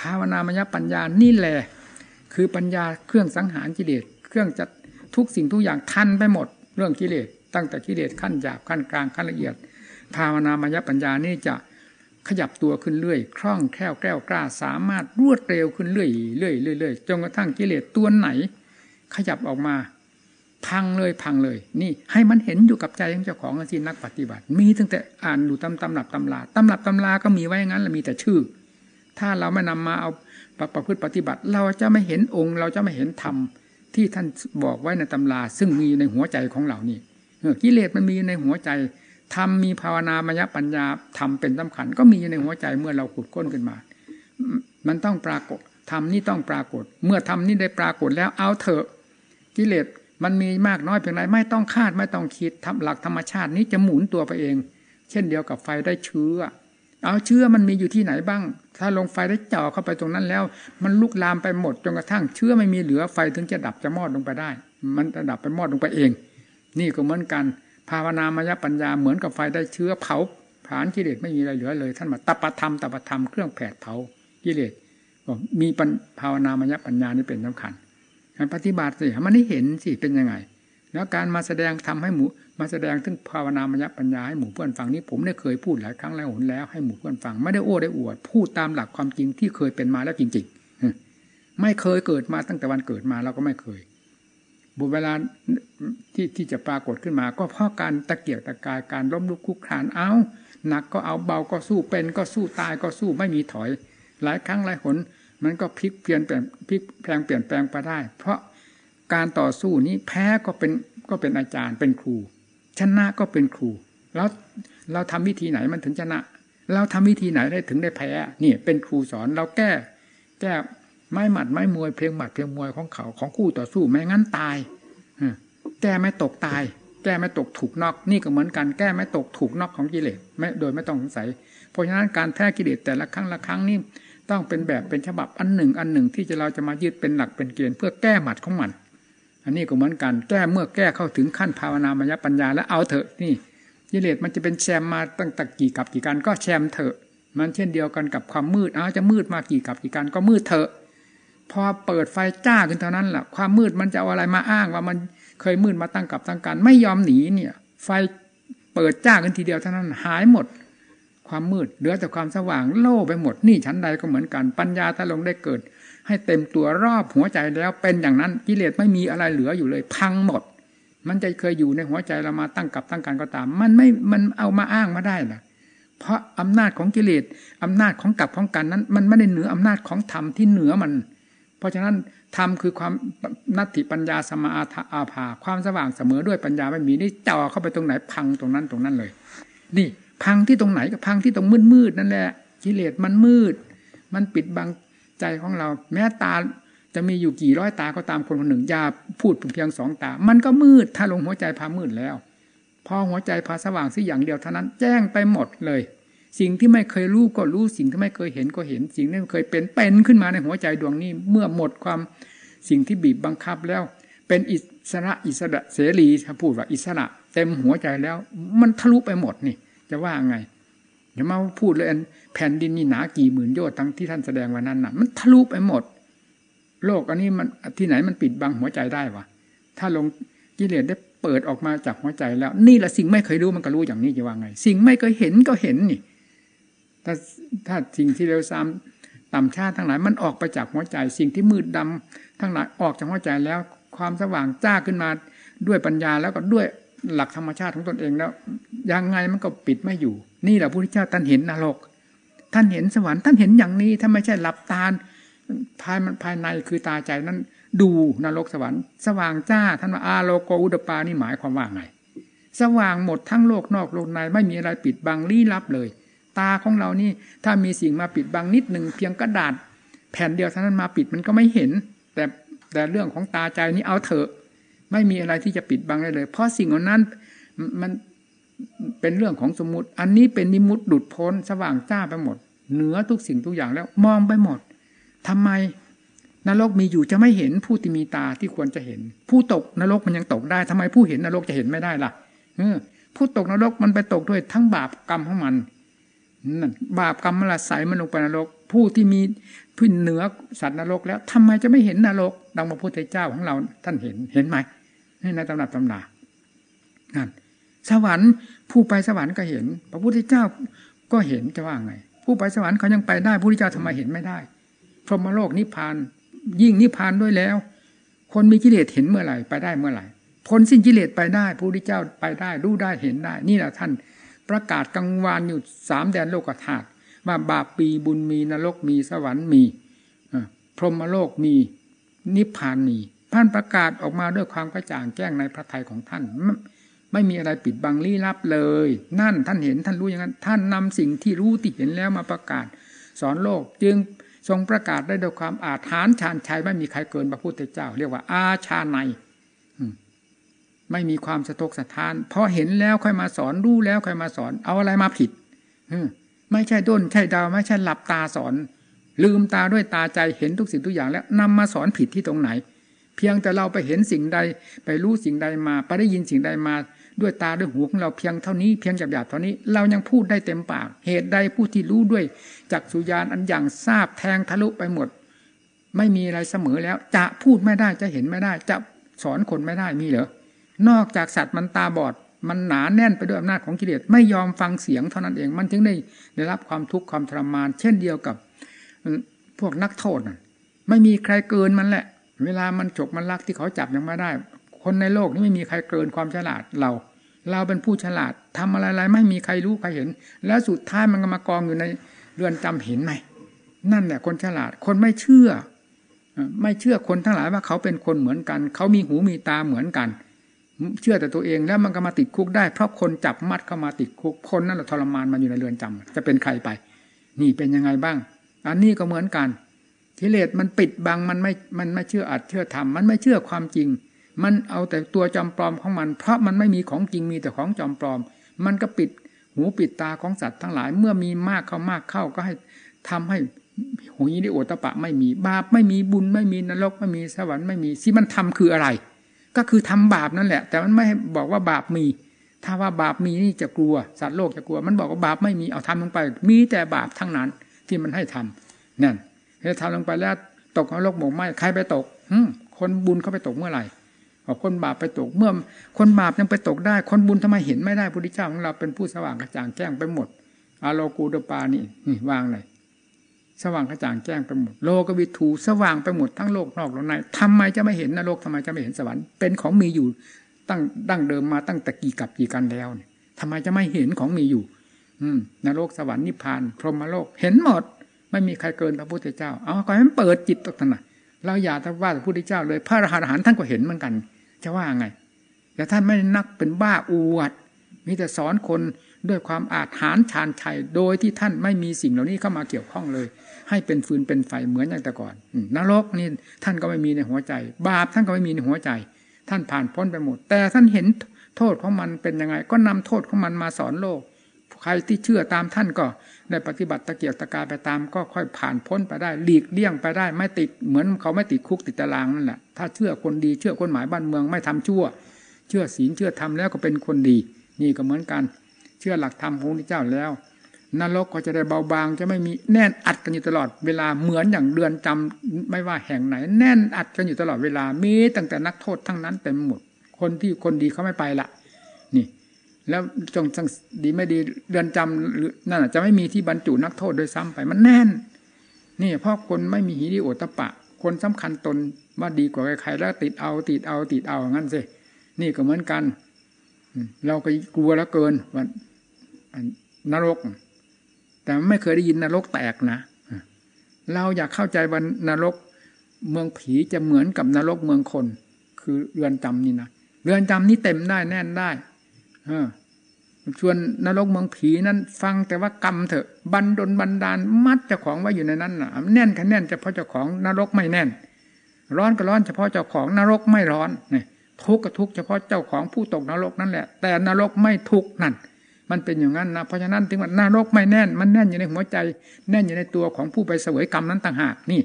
ภาวนาปัญญาปัญญานี่แหละคือปัญญาเครื่องสังหารกิเลสเครื่องจัดทุกสิ่งทุกอย่างทันไปหมด เรื่องกิเลสตั้งแต่กิเลสขั้นหยาบขั้นกลางขั้นละเอียด ภาวนามัญญปัญญานี่จะขยับตัวขึ้นเรื่อยคล่องแคล่วแกล้วกล้า สามารถรวดเร็วขึ้นเรื่อยเรื่อยเรื่อยจนกระทั่งกิเลสตัวไหน ขยับออกมา พังเลยพังเลย นี่ให้มันเห็นอยู่กับใจของเจ้าของสินักปฏิบัติ มีตั้งแต่อ่านดูตำตำหลับตำลาตำหลับตำลาก็มีไว้งั้นแหละมีแต่ชื่อ ถ้าเราไม่นำมาเอาประพฤติปฏิบัติ เราจะไม่เห็นองค์ เราจะไม่เห็นธรรมที่ท่านบอกไว้ในตำรา ซึ่งมีอยู่ในหัวใจของเรานี่กิเลสมันมีในหัวใจ ทำมีภาวนามยปัญญาทำเป็นสำคัญ ก็มีในหัวใจเมื่อเราขุดค้นขึ้นมา มันต้องปรากฏทำนี่ต้องปรากฏ เมื่อทำนี่ได้ปรากฏแล้วเอาเถอะกิเลสมันมีมากน้อยเพียงไรไม่ต้องคาดไม่ต้องคิดทำหลักธรรมชาตินี้จะหมุนตัวไปเอง เช่นเดียวกับไฟได้เชื้อ เอาเชื้อมันมีอยู่ที่ไหนบ้าง ถ้าลงไฟได้เจาะเข้าไปตรงนั้นแล้ว มันลุกลามไปหมดจนกระทั่งเชื้อไม่มีเหลือไฟถึงจะดับจะมอดลงไปได้ มันจะดับไปมอดลงไปเอง นี่ก็เหมือนกัน ภาวนามยปัญญาเหมือนกับไฟได้เชื้อเผาผานกิเลสไม่มีอะไรเหลือเลย ท่านมาตปธรรมตปธรรมเครื่องแผดเผากิเลสมีภาวนามยปัญญานี่เป็นสำคัญการปฏิบัติสิมันได้เห็นสิเป็นยังไง แล้วการมาแสดงทำให้หมู่มาแสดงถึงภาวนามยปัญญาให้หมู่เพื่อนฟังนี้ผมได้เคยพูดหลายครั้งแล้วหนแล้วให้หมู่เพื่อนฟัง ไม่ได้โอ้ได้อวด พูดตามหลักความจริงที่เคยเป็นมาแล้วจริง ๆ ไม่เคยเกิดมาตั้งแต่วันเกิดมาเราก็ไม่เคย บุเวลาที่ที่จะปรากฏขึ้นมา ก็เพราะการตะเกียกตะกายการล้มลุกคุกคานเอาหนักก็เอาเบาก็สู้เป็นก็สู้ตายก็สู้ไม่มีถอย หลายครั้งหลายหนมันก็พลิกเปลี่ยนแปลงพลิกแปลงเปลี่ยนแปลงไปได้ เพราะการต่อสู้นี้แพ้ก็เป็นก็เป็นอาจารย์เป็นครู ชนะก็เป็นครู แล้วเราทำวิธีไหนมันถึงชนะ เราทำวิธีไหนได้ถึงได้แพ้นี่เป็นครูสอนเราแก้ แก้ ไม้หมัดไม้มวยเพลงหมัดเพลงมวยของเขาของคู่ต่อสู้ไม่งั้นตายแก้ไม่ตกตาย แก้ไม่ตกถูกนอกนี่ก็เหมือนกันแก้ไม่ตกถูกนอกของกิเลสไม่โดยไม่ต้องสงสัย เพราะฉะนั้นการแท้กิเลสแต่ละครั้งละครั้งนี่ต้องเป็นแบบเป็นฉบับอันหนึ่ง อันหนึ่งที่จะเราจะมายึดเป็นหลักเป็นเกณฑ์เพื่อแก้หมัดของมัน อันนี้ก็เหมือนกันแก้เมื่อแก้เข้าถึงขั้นภาวนามยปัญญาแล้วเอาเถอะนี่กิเลสมันจะเป็นแชมมาตั้งแต่กี่กับกี่การก็แชมเถอะ มันเช่นเดียวกันกับความมืดอ้าจะมืดมากี่กับกี่การก็มืดเถอะ พอเปิดไฟจ้าขึ้นเท่านั้นแหละความมืดมันจะเอาอะไรมาอ้างว่ามันเคยมืดมาตั้งกับตั้งการไม่ยอมหนีเนี่ย ไฟเปิดจ้าขึ้นทีเดียวเท่านั้นหายหมด ความมืดเหลือแต่ความสว่างโล่ไปหมดนี่ชั้นใดก็เหมือนกันปัญญาถ้าลงได้เกิด ให้เต็มตัวรอบหัวใจแล้วเป็นอย่างนั้นกิเลสไม่มีอะไรเหลืออยู่เลย พังหมด มันจะเคยอยู่ในหัวใจเรามาตั้งกับตั้งการก็ตาม มันไม่มันเอามาอ้างมาได้นะเพราะอำนาจของกิเลสอำนาจของกับของกันนั้น มันไม่ได้เหนืออำนาจของธรรมที่เหนือมัน เพราะฉะนั้นธรรมคือความนัตถิปัญญาสมาอาภาความสว่างเสมอด้วยปัญญาไม่มีนี่เจาะเข้าไปตรงไหนพังตรงนั้นตรงนั้นเลย นี่พังที่ตรงไหนก็พังที่ตรงมืดมืดนั่นแหละกิเลสมันมืด มันปิดบังใจของเรา แม้ตาจะมีอยู่กี่ร้อยตาก็ตามคนคนหนึ่งยาพูดเพียงสองตา มันก็มืดถ้าลงหัวใจพามืดแล้ว พอหัวใจพาสว่างสิอย่างเดียวเท่านั้น แจ้งไปหมดเลย สิ่งที่ไม่เคยรู้ก็รู้สิ่งที่ไม่เคยเห็นก็เห็น สิ่งที่เคยเป็นเป็นขึ้นมาในหัวใจดวงนี้ เมื่อหมดความสิ่งที่บีบบังคับแล้ว เป็นอิสระอิสระเสรีถ้าพูดว่าอิสระ เต็มหัวใจแล้ว มันทะลุไปหมดนี่ จะว่าไงอย่ามาพูดเลยแผ่นดินนี่หนากี่หมื่นโยชน์ทั้งที่ท่านแสดงวันนั้นน่ะ มันทะลุไปหมด โลกอันนี้มันที่ไหนมันปิดบังหัวใจได้วะถ้าลงกิเลสได้เปิดออกมาจากหัวใจแล้ว นี่แหละสิ่งไม่เคยรู้มันก็รู้อย่างนี้จะว่าไง สิ่งไม่เคยเห็นก็เห็นนี่ ถ้าถ้าสิ่งที่เร็วซ้ำต่ำช้าทั้งหลายมันออกไปจากหัวใจ สิ่งที่มืดดำทั้งหลายออกจากหัวใจแล้วความสว่างจ้าขึ้นมาด้วยปัญญาแล้วก็ด้วยหลักธรรมชาติของตนเองแล้วยังไงมันก็ปิดไม่อยู่ นี่แหละพระพุทธเจ้าท่านเห็นนรก ท่านเห็นสวรรค์ท่านเห็นอย่างนี้ถ้าไม่ใช่หลับตาภายมันภายในคือตาใจนั้น ดูนรกสวรรค์ สว่างจ้าท่านว่าอาโลโกอุดปานี่หมายความว่าไง สว่างหมดทั้งโลกนอกโลกในไม่มีอะไรปิดบังลี้ลับเลย ตาของเรานี่ ถ้ามีสิ่งมาปิดบังนิดหนึ่งเพียงกระดาษ แผ่นเดียวเท่านั้นมาปิดมันก็ไม่เห็น แต่แต่เรื่องของตาใจนี่เอาเถอะ ไม่มีอะไรที่จะปิดบังได้เลย เพราะสิ่งเหล่านั้นมันเป็นเรื่องของสมมติ อันนี้เป็นนิมุติดุดพ้นสว่างจ้าไปหมด เหนือทุกสิ่งทุกอย่างแล้วมองไปหมดทำไมนรกมีอยู่จะไม่เห็นผู้ที่มีตาที่ควรจะเห็น ผู้ตกนรกมันยังตกได้ทำไมผู้เห็นนรกจะเห็นไม่ได้ล่ะเออผู้ตกนรกมันไปตกด้วยทั้งบาปกรรมของมัน นั่นบาปกรรมมันละใสมันลงไปนรก ผู้ที่มีพื้นเหนือสัตว์นรกแล้วทำไมจะไม่เห็นนรก ดังพระพุทธเจ้าของเราท่านเห็นเห็นไหมในตำนับตำนานั่นสวรรค์ผู้ไปสวรรค์ก็เห็น พระพุทธเจ้าก็เห็นจะว่าไง ผู้ไปสวรรค์เขายังไปได้พระพุทธเจ้าทำไมเห็นไม่ได้พรหมโลกนิพพาน ยิ่งนิพพานด้วยแล้ว คนมีกิเลสเห็นเมื่อไหร่ไปได้เมื่อไหร่พ้นสิ้นกิเลสไปได้พระพุทธเจ้าไปได้รู้ได้เห็นได้ นี่แหละท่าน ประกาศกังวานอยู่สามแดนโลกธาตุว่าบาปปีบุญมีนรกมีสวรรค์มีพรหมโลกมีนิพพานมีท่านประกาศออกมาด้วยความกระจ่างแจ้งในพระทัยของท่านไม่มีอะไรปิดบังลี้ลับเลย นั่นท่านเห็นท่านรู้อย่างนั้น ท่านนำสิ่งที่รู้ที่เห็นแล้วมาประกาศ สอนโลกจึงทรงประกาศได้ด้วยความอาถรรพ์ชาญชัยไม่มีใครเกินพระพุทธเจ้า เรียกว่าอาชาใน ไม่มีความสะทกสะท้านพอเห็นแล้วค่อยมาสอนรู้แล้วค่อยมาสอน เอาอะไรมาผิดไม่ใช่ด้นใช่ดาวไม่ใช่หลับตาสอน ลืมตาด้วยตาใจเห็นทุกสิ่งทุกอย่างแล้วนำมาสอนผิดที่ตรงไหน เพียงแต่เราไปเห็นสิ่งใด ไปรู้สิ่งใดมา ไปได้ยินสิ่งใดมา ด้วยตาด้วยหูของเราเพียงเท่านี้เพียงหยาบๆเท่านี้เรายังพูดได้เต็มปาก เหตุใดผู้ที่รู้ด้วยจักสุญานอันอย่างทราบแทงทะลุไปหมด ไม่มีอะไรเสมอแล้ว จะพูดไม่ได้จะเห็นไม่ได้ จะสอนคนไม่ได้มีเหรอ นอกจากสัตว์มันตาบอด มันหนาแน่นไปด้วยอำนาจของกิเลสไม่ยอมฟังเสียงเท่านั้นเอง มันถึงได้ได้รับความทุกข์ความทรมาน เช่นเดียวกับพวกนักโทษน่ะไม่มีใครเกินมันแหละ เวลามันจบมันลักที่เขาจับยังไม่ได้ คนในโลกนี้ไม่มีใครเกินความฉลาดเรา เราเป็นผู้ฉลาดทำอะไรๆไม่มีใครรู้ใครเห็น แล้วสุดท้ายมันก็มากองอยู่ในเรือนจำเห็นไหมนั่นแหละคนฉลาดคนไม่เชื่อ ไม่เชื่อคนทั้งหลายว่าเขาเป็นคนเหมือนกัน เขามีหูมีตาเหมือนกัน เชื่อแต่ตัวเองแล้วมันก็มาติดคุกได้เพราะคนจับมัดเข้ามาติดคุกคนนั่นแหละทรมานมันอยู่ในเรือนจำจะเป็นใครไป นี่เป็นยังไงบ้าง อันนี้ก็เหมือนกันกิเลสมันปิดบังมันไม่มันไม่เชื่ออัดเชื่อทำมันไม่เชื่อความจริง มันเอาแต่ตัวจอมปลอมของมัน เพราะมันไม่มีของจริงมีแต่ของจอมปลอม มันก็ปิดหูปิดตาของสัตว์ทั้งหลาย เมื่อมีมากเข้ามากเข้าก็ให้ทำให้หูยินิโอตปะไม่มีบาปไม่มีบุญไม่มีนรกไม่มีสวรรค์ไม่มีที่มันทำคืออะไร ก็คือทำบาปนั่นแหละ แต่มันไม่บอกว่าบาปมี ถ้าว่าบาปมีนี่จะกลัวสัตว์โลกจะกลัว มันบอกว่าบาปไม่มีเอาทำลงไป มีแต่บาปทั้งนั้น ที่มันให้ทำนั่นเฮ้ทำลงไปแล้วตกนรกหมกไหมใครไปตกคนบุญเขาไปตกเมื่อไหร่คนบาปไปตกเมื่อ คนบาปยังไปตกได้ คนบุญทำไมเห็นไม่ได้พระพุทธเจ้าของเราเป็นผู้สว่างกระจ่างแจ้งไปหมดอาโลกูดปานี่นี่วางเลย สว่างกระจ่างแจ้งไปหมดโลกวิถูสว่างไปหมดทั้งโลกนอกโลกในทำไมจะไม่เห็นนรกทำไมจะไม่เห็นสวรรค์เป็นของมีอยู่ตั้งดั้งเดิมมาตั้งแต่กี่กับกี่กันแล้วเนี่ยทำไมจะไม่เห็นของมีอยู่ อืมนรกสวรรค์นิพพาน พรหมโลกเห็นหมด ไม่มีใครเกินพระพุทธเจ้าเอาขอให้มันเปิดจิตตกถนัดเราอย่าทว่าพระพุทธเจ้าเลย พระอรหันต์ท่านก็เห็นเหมือนกัน จะว่าไงแต่ท่านไม่นักเป็นบ้าอวดมีแต่สอนคนด้วยความอาจหารชานชัยโดยที่ท่านไม่มีสิ่งเหล่านี้เข้ามาเกี่ยวข้องเลย ให้เป็นฟืนเป็นไฟเหมือนอย่างแต่ก่อนนรกนี่ท่านก็ไม่มีในหัวใจ บาปท่านก็ไม่มีในหัวใจ ท่านผ่านพ้นไปหมด แต่ท่านเห็นโทษของมันเป็นยังไง ก็นำโทษของมันมาสอนโลก ใครที่เชื่อตามท่านก็ได้ปฏิบัติตะเกียกตะกายไปตาม ก็ค่อยผ่านพ้นไปได้หลีกเลี่ยงไปได้ไม่ติดเหมือนเขาไม่ติดคุกติดตารางนั่นแหละถ้าเชื่อคนดีเชื่อคนหมายบ้านเมืองไม่ทำชั่ว เชื่อศีลเชื่อธรรมแล้วก็เป็นคนดี นี่ก็เหมือนกัน เชื่อหลักธรรมของพระเจ้าแล้ว นรกก็จะได้เบาบาง จะไม่มีแน่นอัดกันอยู่ตลอดเวลาเหมือนอย่างเดือนจำไม่ว่าแห่งไหน แน่นอัดกันอยู่ตลอดเวลามีตั้งแต่นักโทษทั้งนั้นเต็มหมด คนที่คนดีเขาไม่ไปละนี่ แล้วจงดีไม่ดีเดือนจำนั่นจะไม่มีที่บรรจุนักโทษโดยซ้ำไปมันแน่น นี่เพราะคนไม่มีหิริโอตปะ คนสำคัญตนว่าดีกว่าใครๆแล้วติดเอาติดเอาติดเอางั้นสินี่ก็เหมือนกันเราก็กลัวแล้วเกินว่านรก แต่ไม่เคยได้ยินนรกแตกนะเราอยากเข้าใจว่านรกเมืองผีจะเหมือนกับนรกเมืองคน คือเรือนจำนี่นะเรือนจำนี้เต็มได้แน่นได้เออชวนนรกเมืองผีนั้น ฟังแต่ว่ากรรมเถอะ บันดลบันดาลมัดเจ้าของไว้อยู่ในนั้นน่ะแน่นแน่นเฉพาะเจ้าของนรกไม่แน่น ร้อนก็ร้อนเฉพาะเจ้าของนรกไม่ร้อนเนี่ยทุกข์ก็ทุกข์เฉพาะเจ้าของผู้ตกนรกนั่นแหละ แต่นรกไม่ทุกข์นั่น มันเป็นอย่างนั้นนะเพราะฉะนั้นถึงว่านรกไม่แน่น มันแน่นอยู่ในหัวใจ แน่นอยู่ในตัวของผู้ไปเสวยกรรมนั้นต่างหากนี่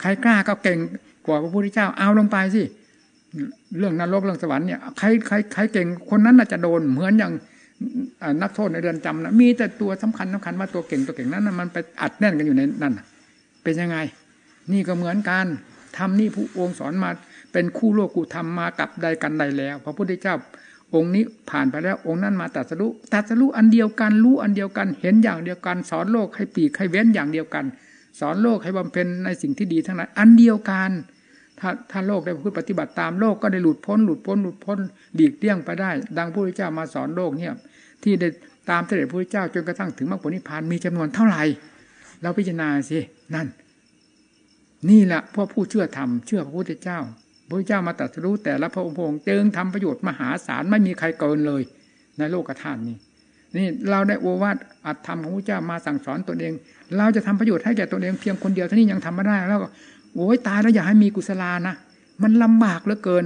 ใครกล้าก็เก่งกว่าพระพุทธเจ้าเอาลงไปสิเรื่องนรกเรื่องสวรรค์เนี่ยใครใครใครเก่งคนนั้นน่าจะโดนเหมือนอย่างนักโทษในเรือนจำนะมีแต่ตัวสำคัญสำคัญว่าตัวเก่งตัวเก่งนั้นมันไปอัดแน่นกันอยู่ในนั่นเป็นยังไง นี่ก็เหมือนกันทำนี่ผู้องค์สอนมาเป็นคู่โลกูทำมากับใดกันใดแล้ว พระพุทธเจ้า องค์นี้ผ่านไปแล้วองค์นั้นมาตัดสรุตัดสรุอันเดียวกันรู้อันเดียวกันเห็นอย่างเดียวกัน สอนโลกให้ปีกให้เว้นอย่างเดียวกัน สอนโลกให้บำเพ็ญในสิ่งที่ดีทั้งนั้นอันเดียวกัน ถ้าถ้าโลกได้พูดปฏิบัติตามโลกก็ได้หลุดพ้นหลุดพ้นหลุดพ้นดีกเลี่ยงไปได้ ดังพระพุทธเจ้ามาสอนโลกเนี่ยที่ได้ตามเสด็จพระพุทธเจ้าจนกระทั่งถึงมรรคผลนิพพานมีจำนวนเท่าไหร่เราพิจารณาสินั่น นี่แหละพวกผู้เชื่อธรรมเชื่อพระพุทธเจ้า พระเจ้ามาตรัสรู้แต่ละพระองค์จึงทำประโยชน์มหาศาลไม่มีใครเกินเลย ในโลกธาตุนี้ นี่เราได้โอวาทอัตธรรมของพระเจ้ามาสั่งสอนตนเอง เราจะทำประโยชน์ให้แก่ตนเองเพียงคนเดียวเท่านี้ยังทำไม่ได้แล้วก็โอ้ยตายแล้วอย่าให้มีกุศลานะมันลำบากเหลือเกิน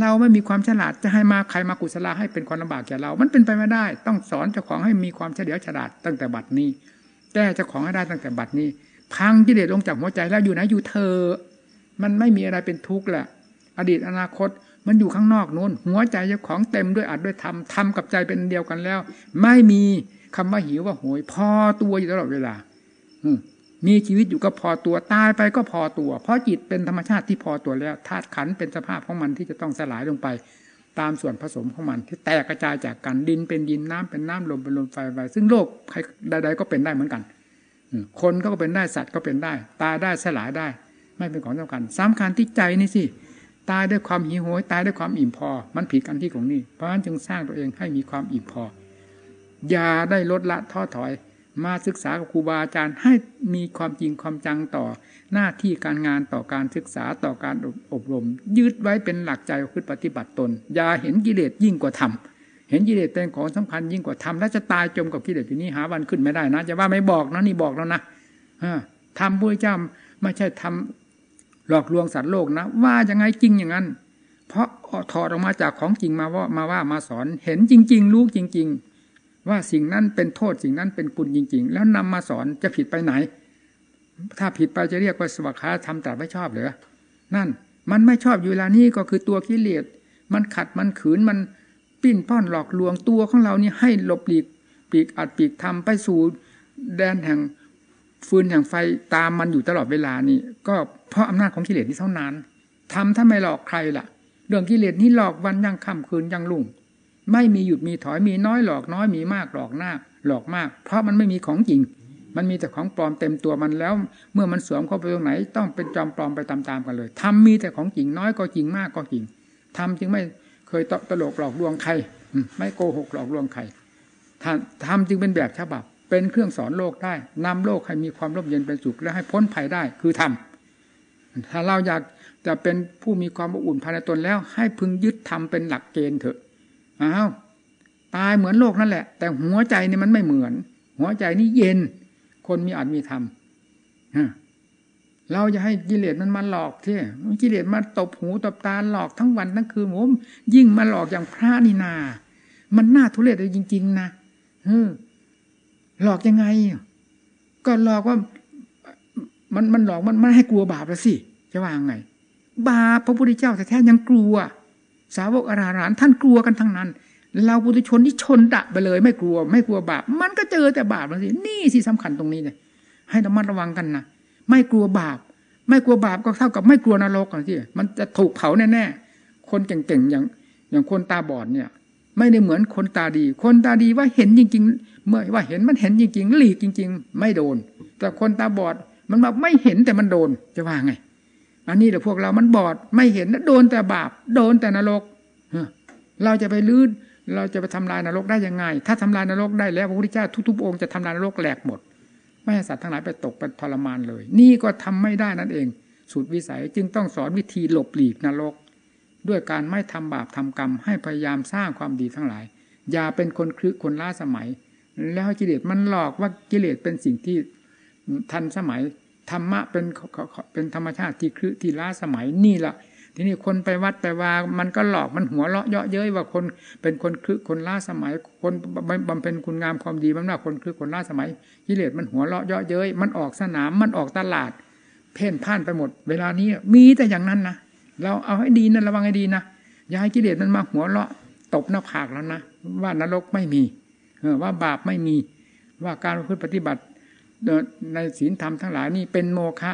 เราไม่มีความฉลาดจะให้มาใครมากุศลาให้เป็นความลำบากแก่เรา มันเป็นไปไม่ได้ ต้องสอนเจ้าของให้มีความเฉลียวฉลาดตั้งแต่บัดนี้แก้เจ้าของให้ได้ตั้งแต่บัดนี้ พังกิเลสลงจากหัวใจแล้วอยู่ไหนอยู่เธอ มันไม่มีอะไรเป็นทุกข์แหละ อดีตอนาคต มันอยู่ข้างนอกนู้นหัวใจเจ้าของเต็มด้วยอัดด้วยธรรมทำกับใจเป็นเดียวกันแล้ว ไม่มีคำว่าหิวว่าโหย พอตัวอยู่ตลอดเวลา อืมีชีวิตอยู่ก็พอตัวตายไปก็พอตัว เพราะจิตเป็นธรรมชาติที่พอตัวแล้วธาตุขันเป็นสภาพของมันที่จะต้องสลายลงไป ตามส่วนผสมของมัน ที่แตกกระจายจากกันดินเป็นดินน้ำเป็นน้ำลมเป็นลมไฟไฟซึ่งโลกใครใด ๆ ก็เป็นได้เหมือนกันคนก็เป็นได้สัตว์ก็เป็นได้ ตายได้สลายได้ ไม่เป็นของสำคัญสำคัญที่ใจนี่สิ ตายด้วยความหิวโหยตายด้วยความอิ่มพอ มันผิดกันที่ของนี่เพราะฉะนั้นจึงสร้างตัวเองให้มีความอิ่มพอ อย่าได้ลดละท้อถอย มาศึกษากับครูบาอาจารย์ให้มีความจริงความจังต่อหน้าที่การงานต่อการศึกษาต่อการอบรม ยึดไว้เป็นหลักใจคือปฏิบัติตน อย่าเห็นกิเลสยิ่งกว่าธรรมเห็นกิเลสเป็นของสำคัญยิ่งกว่าธรรมแล้วจะตายจมกับกิเลสอยู่นี้หาวันขึ้นไม่ได้นะจะว่าไม่บอกนะนี่บอกแล้วนะทำพระเจ้าไม่ใช่ทำ หลอกลวงสัตว์โลกนะ ว่ายังไงจริงอย่างนั้น เพราะถอดออกมาจากของจริงมาว่ามาว่ามาสอนเห็นจริง ๆ รู้จริง ๆ ว่าสิ่งนั้นเป็นโทษสิ่งนั้นเป็นคุณจริง ๆ แล้วนำมาสอนจะผิดไปไหน ถ้าผิดไปจะเรียกว่าสวัสดิ์ทำแต่ไม่ชอบเหรอนั่นมันไม่ชอบอยู่เวลานี้ก็คือตัวกิเลสมันขัดมันขืนมันปิ้นป้อนหลอกลวงตัวของเรานี่ให้หลบหลีกปีกอัดปีกทำไปสู่แดนแห่ง ฟืนแห่งไฟตามมันอยู่ตลอดเวลานี่ ก็เพราะอำนาจของกิเลสนี้เท่านั้นทำถ้าไม่หลอกใครล่ะ เรื่องกิเลสนี้หลอกวันยังค่ำคืนยังลุ่ง ไม่มีหยุดมีถอยมีน้อยหลอกน้อยมีมากหลอกหน้าหลอกมาก เพราะมันไม่มีของจริง มันมีแต่ของปลอมเต็มตัวมันแล้ว เมื่อมันสวมเข้าไปตรงไหน ต้องเป็นจอมปลอมไปตามๆกันเลยทำมีแต่ของจริงน้อยก็จริงมากก็จริงทำจึงไม่เคยตลกหลอกลวงใครไม่โกหกหลอกลวงใครทำจึงเป็นแบบฉบับ เป็นเครื่องสอนโลกได้นำโลกให้มีความร่มเย็นเป็นสุขและให้พ้นภัยได้คือทำถ้าเราอยากจะเป็นผู้มีความอบอุ่นภายในตนแล้ว ให้พึงยึดทำเป็นหลักเกณฑ์เถอะอ้าวตายเหมือนโลกนั่นแหละ แต่หัวใจนี่มันไม่เหมือน หัวใจนี่เย็น คนมีอาจมีธรรมเราจะให้กิเลสมันมาหลอกเท่กิเลสมาตบหูตบตาหลอกทั้งวันทั้งคืนผมยิ่งมาหลอกอย่างพระนี่นา มันน่าทุเรศเลยจริง ๆ นะเออ หลอกยังไง ก็หลอกว่า มันมันหลอกมันมันให้กลัวบาปแล้วสิจะว่าไง บาปพระพุทธเจ้าแท้ๆยังกลัว สาวกอรหันท่านกลัวกันทั้งนั้น เราปุถุชนที่ชนดะไปเลย ไม่กลัว ไม่กลัวบาป มันก็เจอแต่บาปแล้วสินี่สิสำคัญตรงนี้เนี่ยให้ระมัดระวังกันนะไม่กลัวบาป ไม่กลัวบาปก็เท่ากับไม่กลัวนรกกันสิมันจะถูกเผาแน่ๆคนเก่งๆอย่าง อย่างคนตาบอดเนี่ย ไม่ได้เหมือนคนตาดี คนตาดีว่าเห็นจริง ๆ เมื่อว่าเห็นมันเห็นจริง ๆ หลีกจริง ๆ ไม่โดน แต่คนตาบอดมันแบอกไม่เห็นแต่มันโดนจะว่าไง อันนี้แต่พวกเรามันบอดไม่เห็นนะโดนแต่บาป โดนแต่นรกเราจะไปลื้อเราจะไปทำลายนรกได้ยังไง ถ้าทำลายนรกได้แล้วพระพุทธเจ้าทุกๆองค์จะทำลายนรกแหลกหมด ไม่ให้สัตว์ทั้งหลายไปตกเป็นทรมานเลย นี่ก็ทำไม่ได้นั่นเองสุดวิสัยจึงต้องสอนวิธีหลบหลีกนรก ด้วยการไม่ทำบาปทำกรรม ให้พยายามสร้างความดีทั้งหลาย อย่าเป็นคนคลึกคนล้าสมัย แล้วกิเลสมันหลอกว่ากิเลสเป็นสิ่งที่ทันสมัยธรรมะเป็นเป็นธรรมชาติที่คลึที่ล้าสมัยนี่แหละทีนี้คนไปวัดไปว่ามันก็หลอกมันหัวเราะเยาะเย้ยว่าคนเป็นคนคลึกคนล้าสมัย คนบำเพ็ญคุณงามความดีมันว่าคนคลึกคนล้าสมัยกิเลสมันหัวเราะเยาะเย้ยมันออกสนามมันออกตลาด เพ่นพ่านไปหมด เวลานี้มีแต่อย่างนั้นนะ เราเอาให้ดีนะระวังให้ดีนะอย่าให้กิเลสมันมาหัวเราะตบหน้าผากแล้วนะว่านรกไม่มีว่าบาปไม่มีว่าการพฤติปฏิบัติในศีลธรรมทั้งหลายนี่เป็นโมฆะ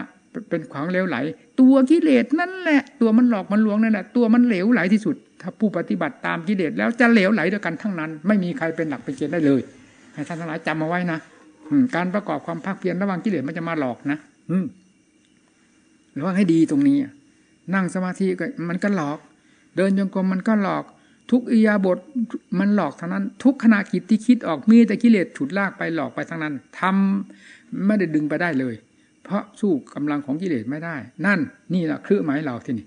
เป็นขวางเลวไหล ตัวกิเลสนั่นแหละ ตัวมันหลอกมันลวงนั่นแหละตัวมันเหลวไหลที่สุด ถ้าผู้ปฏิบัติตามกิเลสแล้วจะเหลวไหลด้วยกันทั้งนั้น ไม่มีใครเป็นหลักเป็นเกณฑ์ได้เลยให้ท่านทั้งหลายจำมาไว้นะการประกอบความภาคเพียรระวังกิเลสมันจะมาหลอกนะ อืระวังให้ดีตรงนี้ นั่งสมาธิก็มันก็หลอก เดินจงกรมมันก็หลอก ทุกอิยาบทมันหลอกทั้งนั้น ทุกขณะกิจที่คิดออกมีแต่กิเลสฉุดลากไปหลอกไปทั้งนั้นทำไม่ได้ดึงไปได้เลย เพราะสู้กำลังของกิเลสไม่ได้ นั่นนี่แหละคือหมายเราที่นี่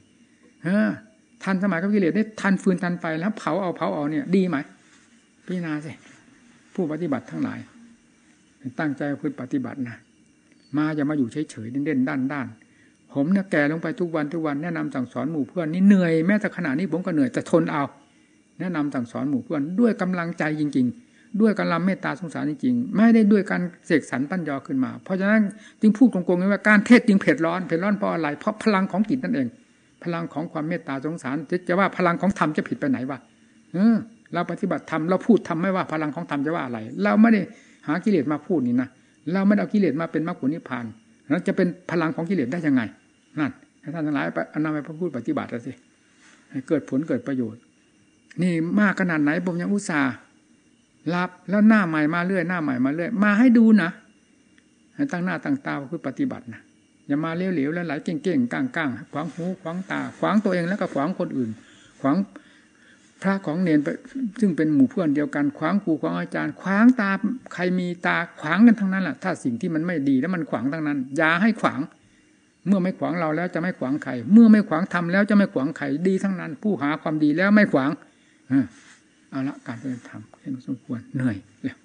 เออทันสมัยกับกิเลสได้ทันฟืนทันไฟแล้วเผาเอาเผาเอาเนี่ย ดีไหมพิจารณาสิผู้ปฏิบัติทั้งหลาย ตั้งใจพึ่ปฏิบัตินะมาอย่ามาอยู่เฉยๆเด่นๆด้านด้าน ผมเนี่ยแก่ลงไปทุกวันทุกวันแนะนำสั่งสอนหมู่เพื่อนนี่เหนื่อยแม้แต่ขณะนี้ผมก็เหนื่อยแต่ทนเอา แนะนำสั่งสอนหมู่เพื่อนด้วยกำลังใจจริง ๆ ด้วยการลำเมตตาสงสารจริงๆไม่ได้ด้วยการเสกสรรปั้นยอขึ้นมา เพราะฉะนั้นจึงพูดตรงๆว่าการเทศจึงเผ็ดร้อนเผ็ดร้อนเพราะอะไรเพราะพลังของจิตนั่นเอง พลังของความเมตตาสงสารจะว่าพลังของธรรมจะผิดไปไหนวะเออเราปฏิบัติธรรมเราพูดทำไม่ว่าพลังของธรรมจะว่าอะไร เราไม่ได้หากิเลสมาพูดนี่นะเราไม่เอากิเลสมาเป็นมรรคผลนิพพานนั้นจะเป็นพลังของกิเลสได้ยังไง นั่นให้ท่านทั้งหลายไปนำไปพูดปฏิบัติสิให้เกิดผลเกิดประโยชน์ นี่มากขนาดไหนผมยังอุตส่าห์รับแล้วหน้าใหม่มาเรื่อยหน้าใหม่มาเรื่อยมาให้ดูนะให้ตั้งหน้าตั้งตาคือปฏิบัตินะอย่ามาเลี้ยวเหลวแล้วไหลเก่งๆก้างๆขวางหูขวางตา ขวางตัวเองแล้วก็ขวางคนอื่น ขวางพระของเนนไปซึ่งเป็นหมู่เพื่อนเดียวกัน ขวางครูขวางอาจารย์ ขวางตาใครมีตาขวางกันทั้งนั้นแหละถ้าสิ่งที่มันไม่ดีแล้วมันขวางทั้งนั้นอย่าให้ขวาง เมื่อไม่ขวางเราแล้วจะไม่ขวางใคร เมื่อไม่ขวางทำแล้วจะไม่ขวางใครดีทั้งนั้น ผู้หาความดีแล้วไม่ขวางเอาละการปฏิบัติธรรมเห็นสมควรเหนื่อยแล้ว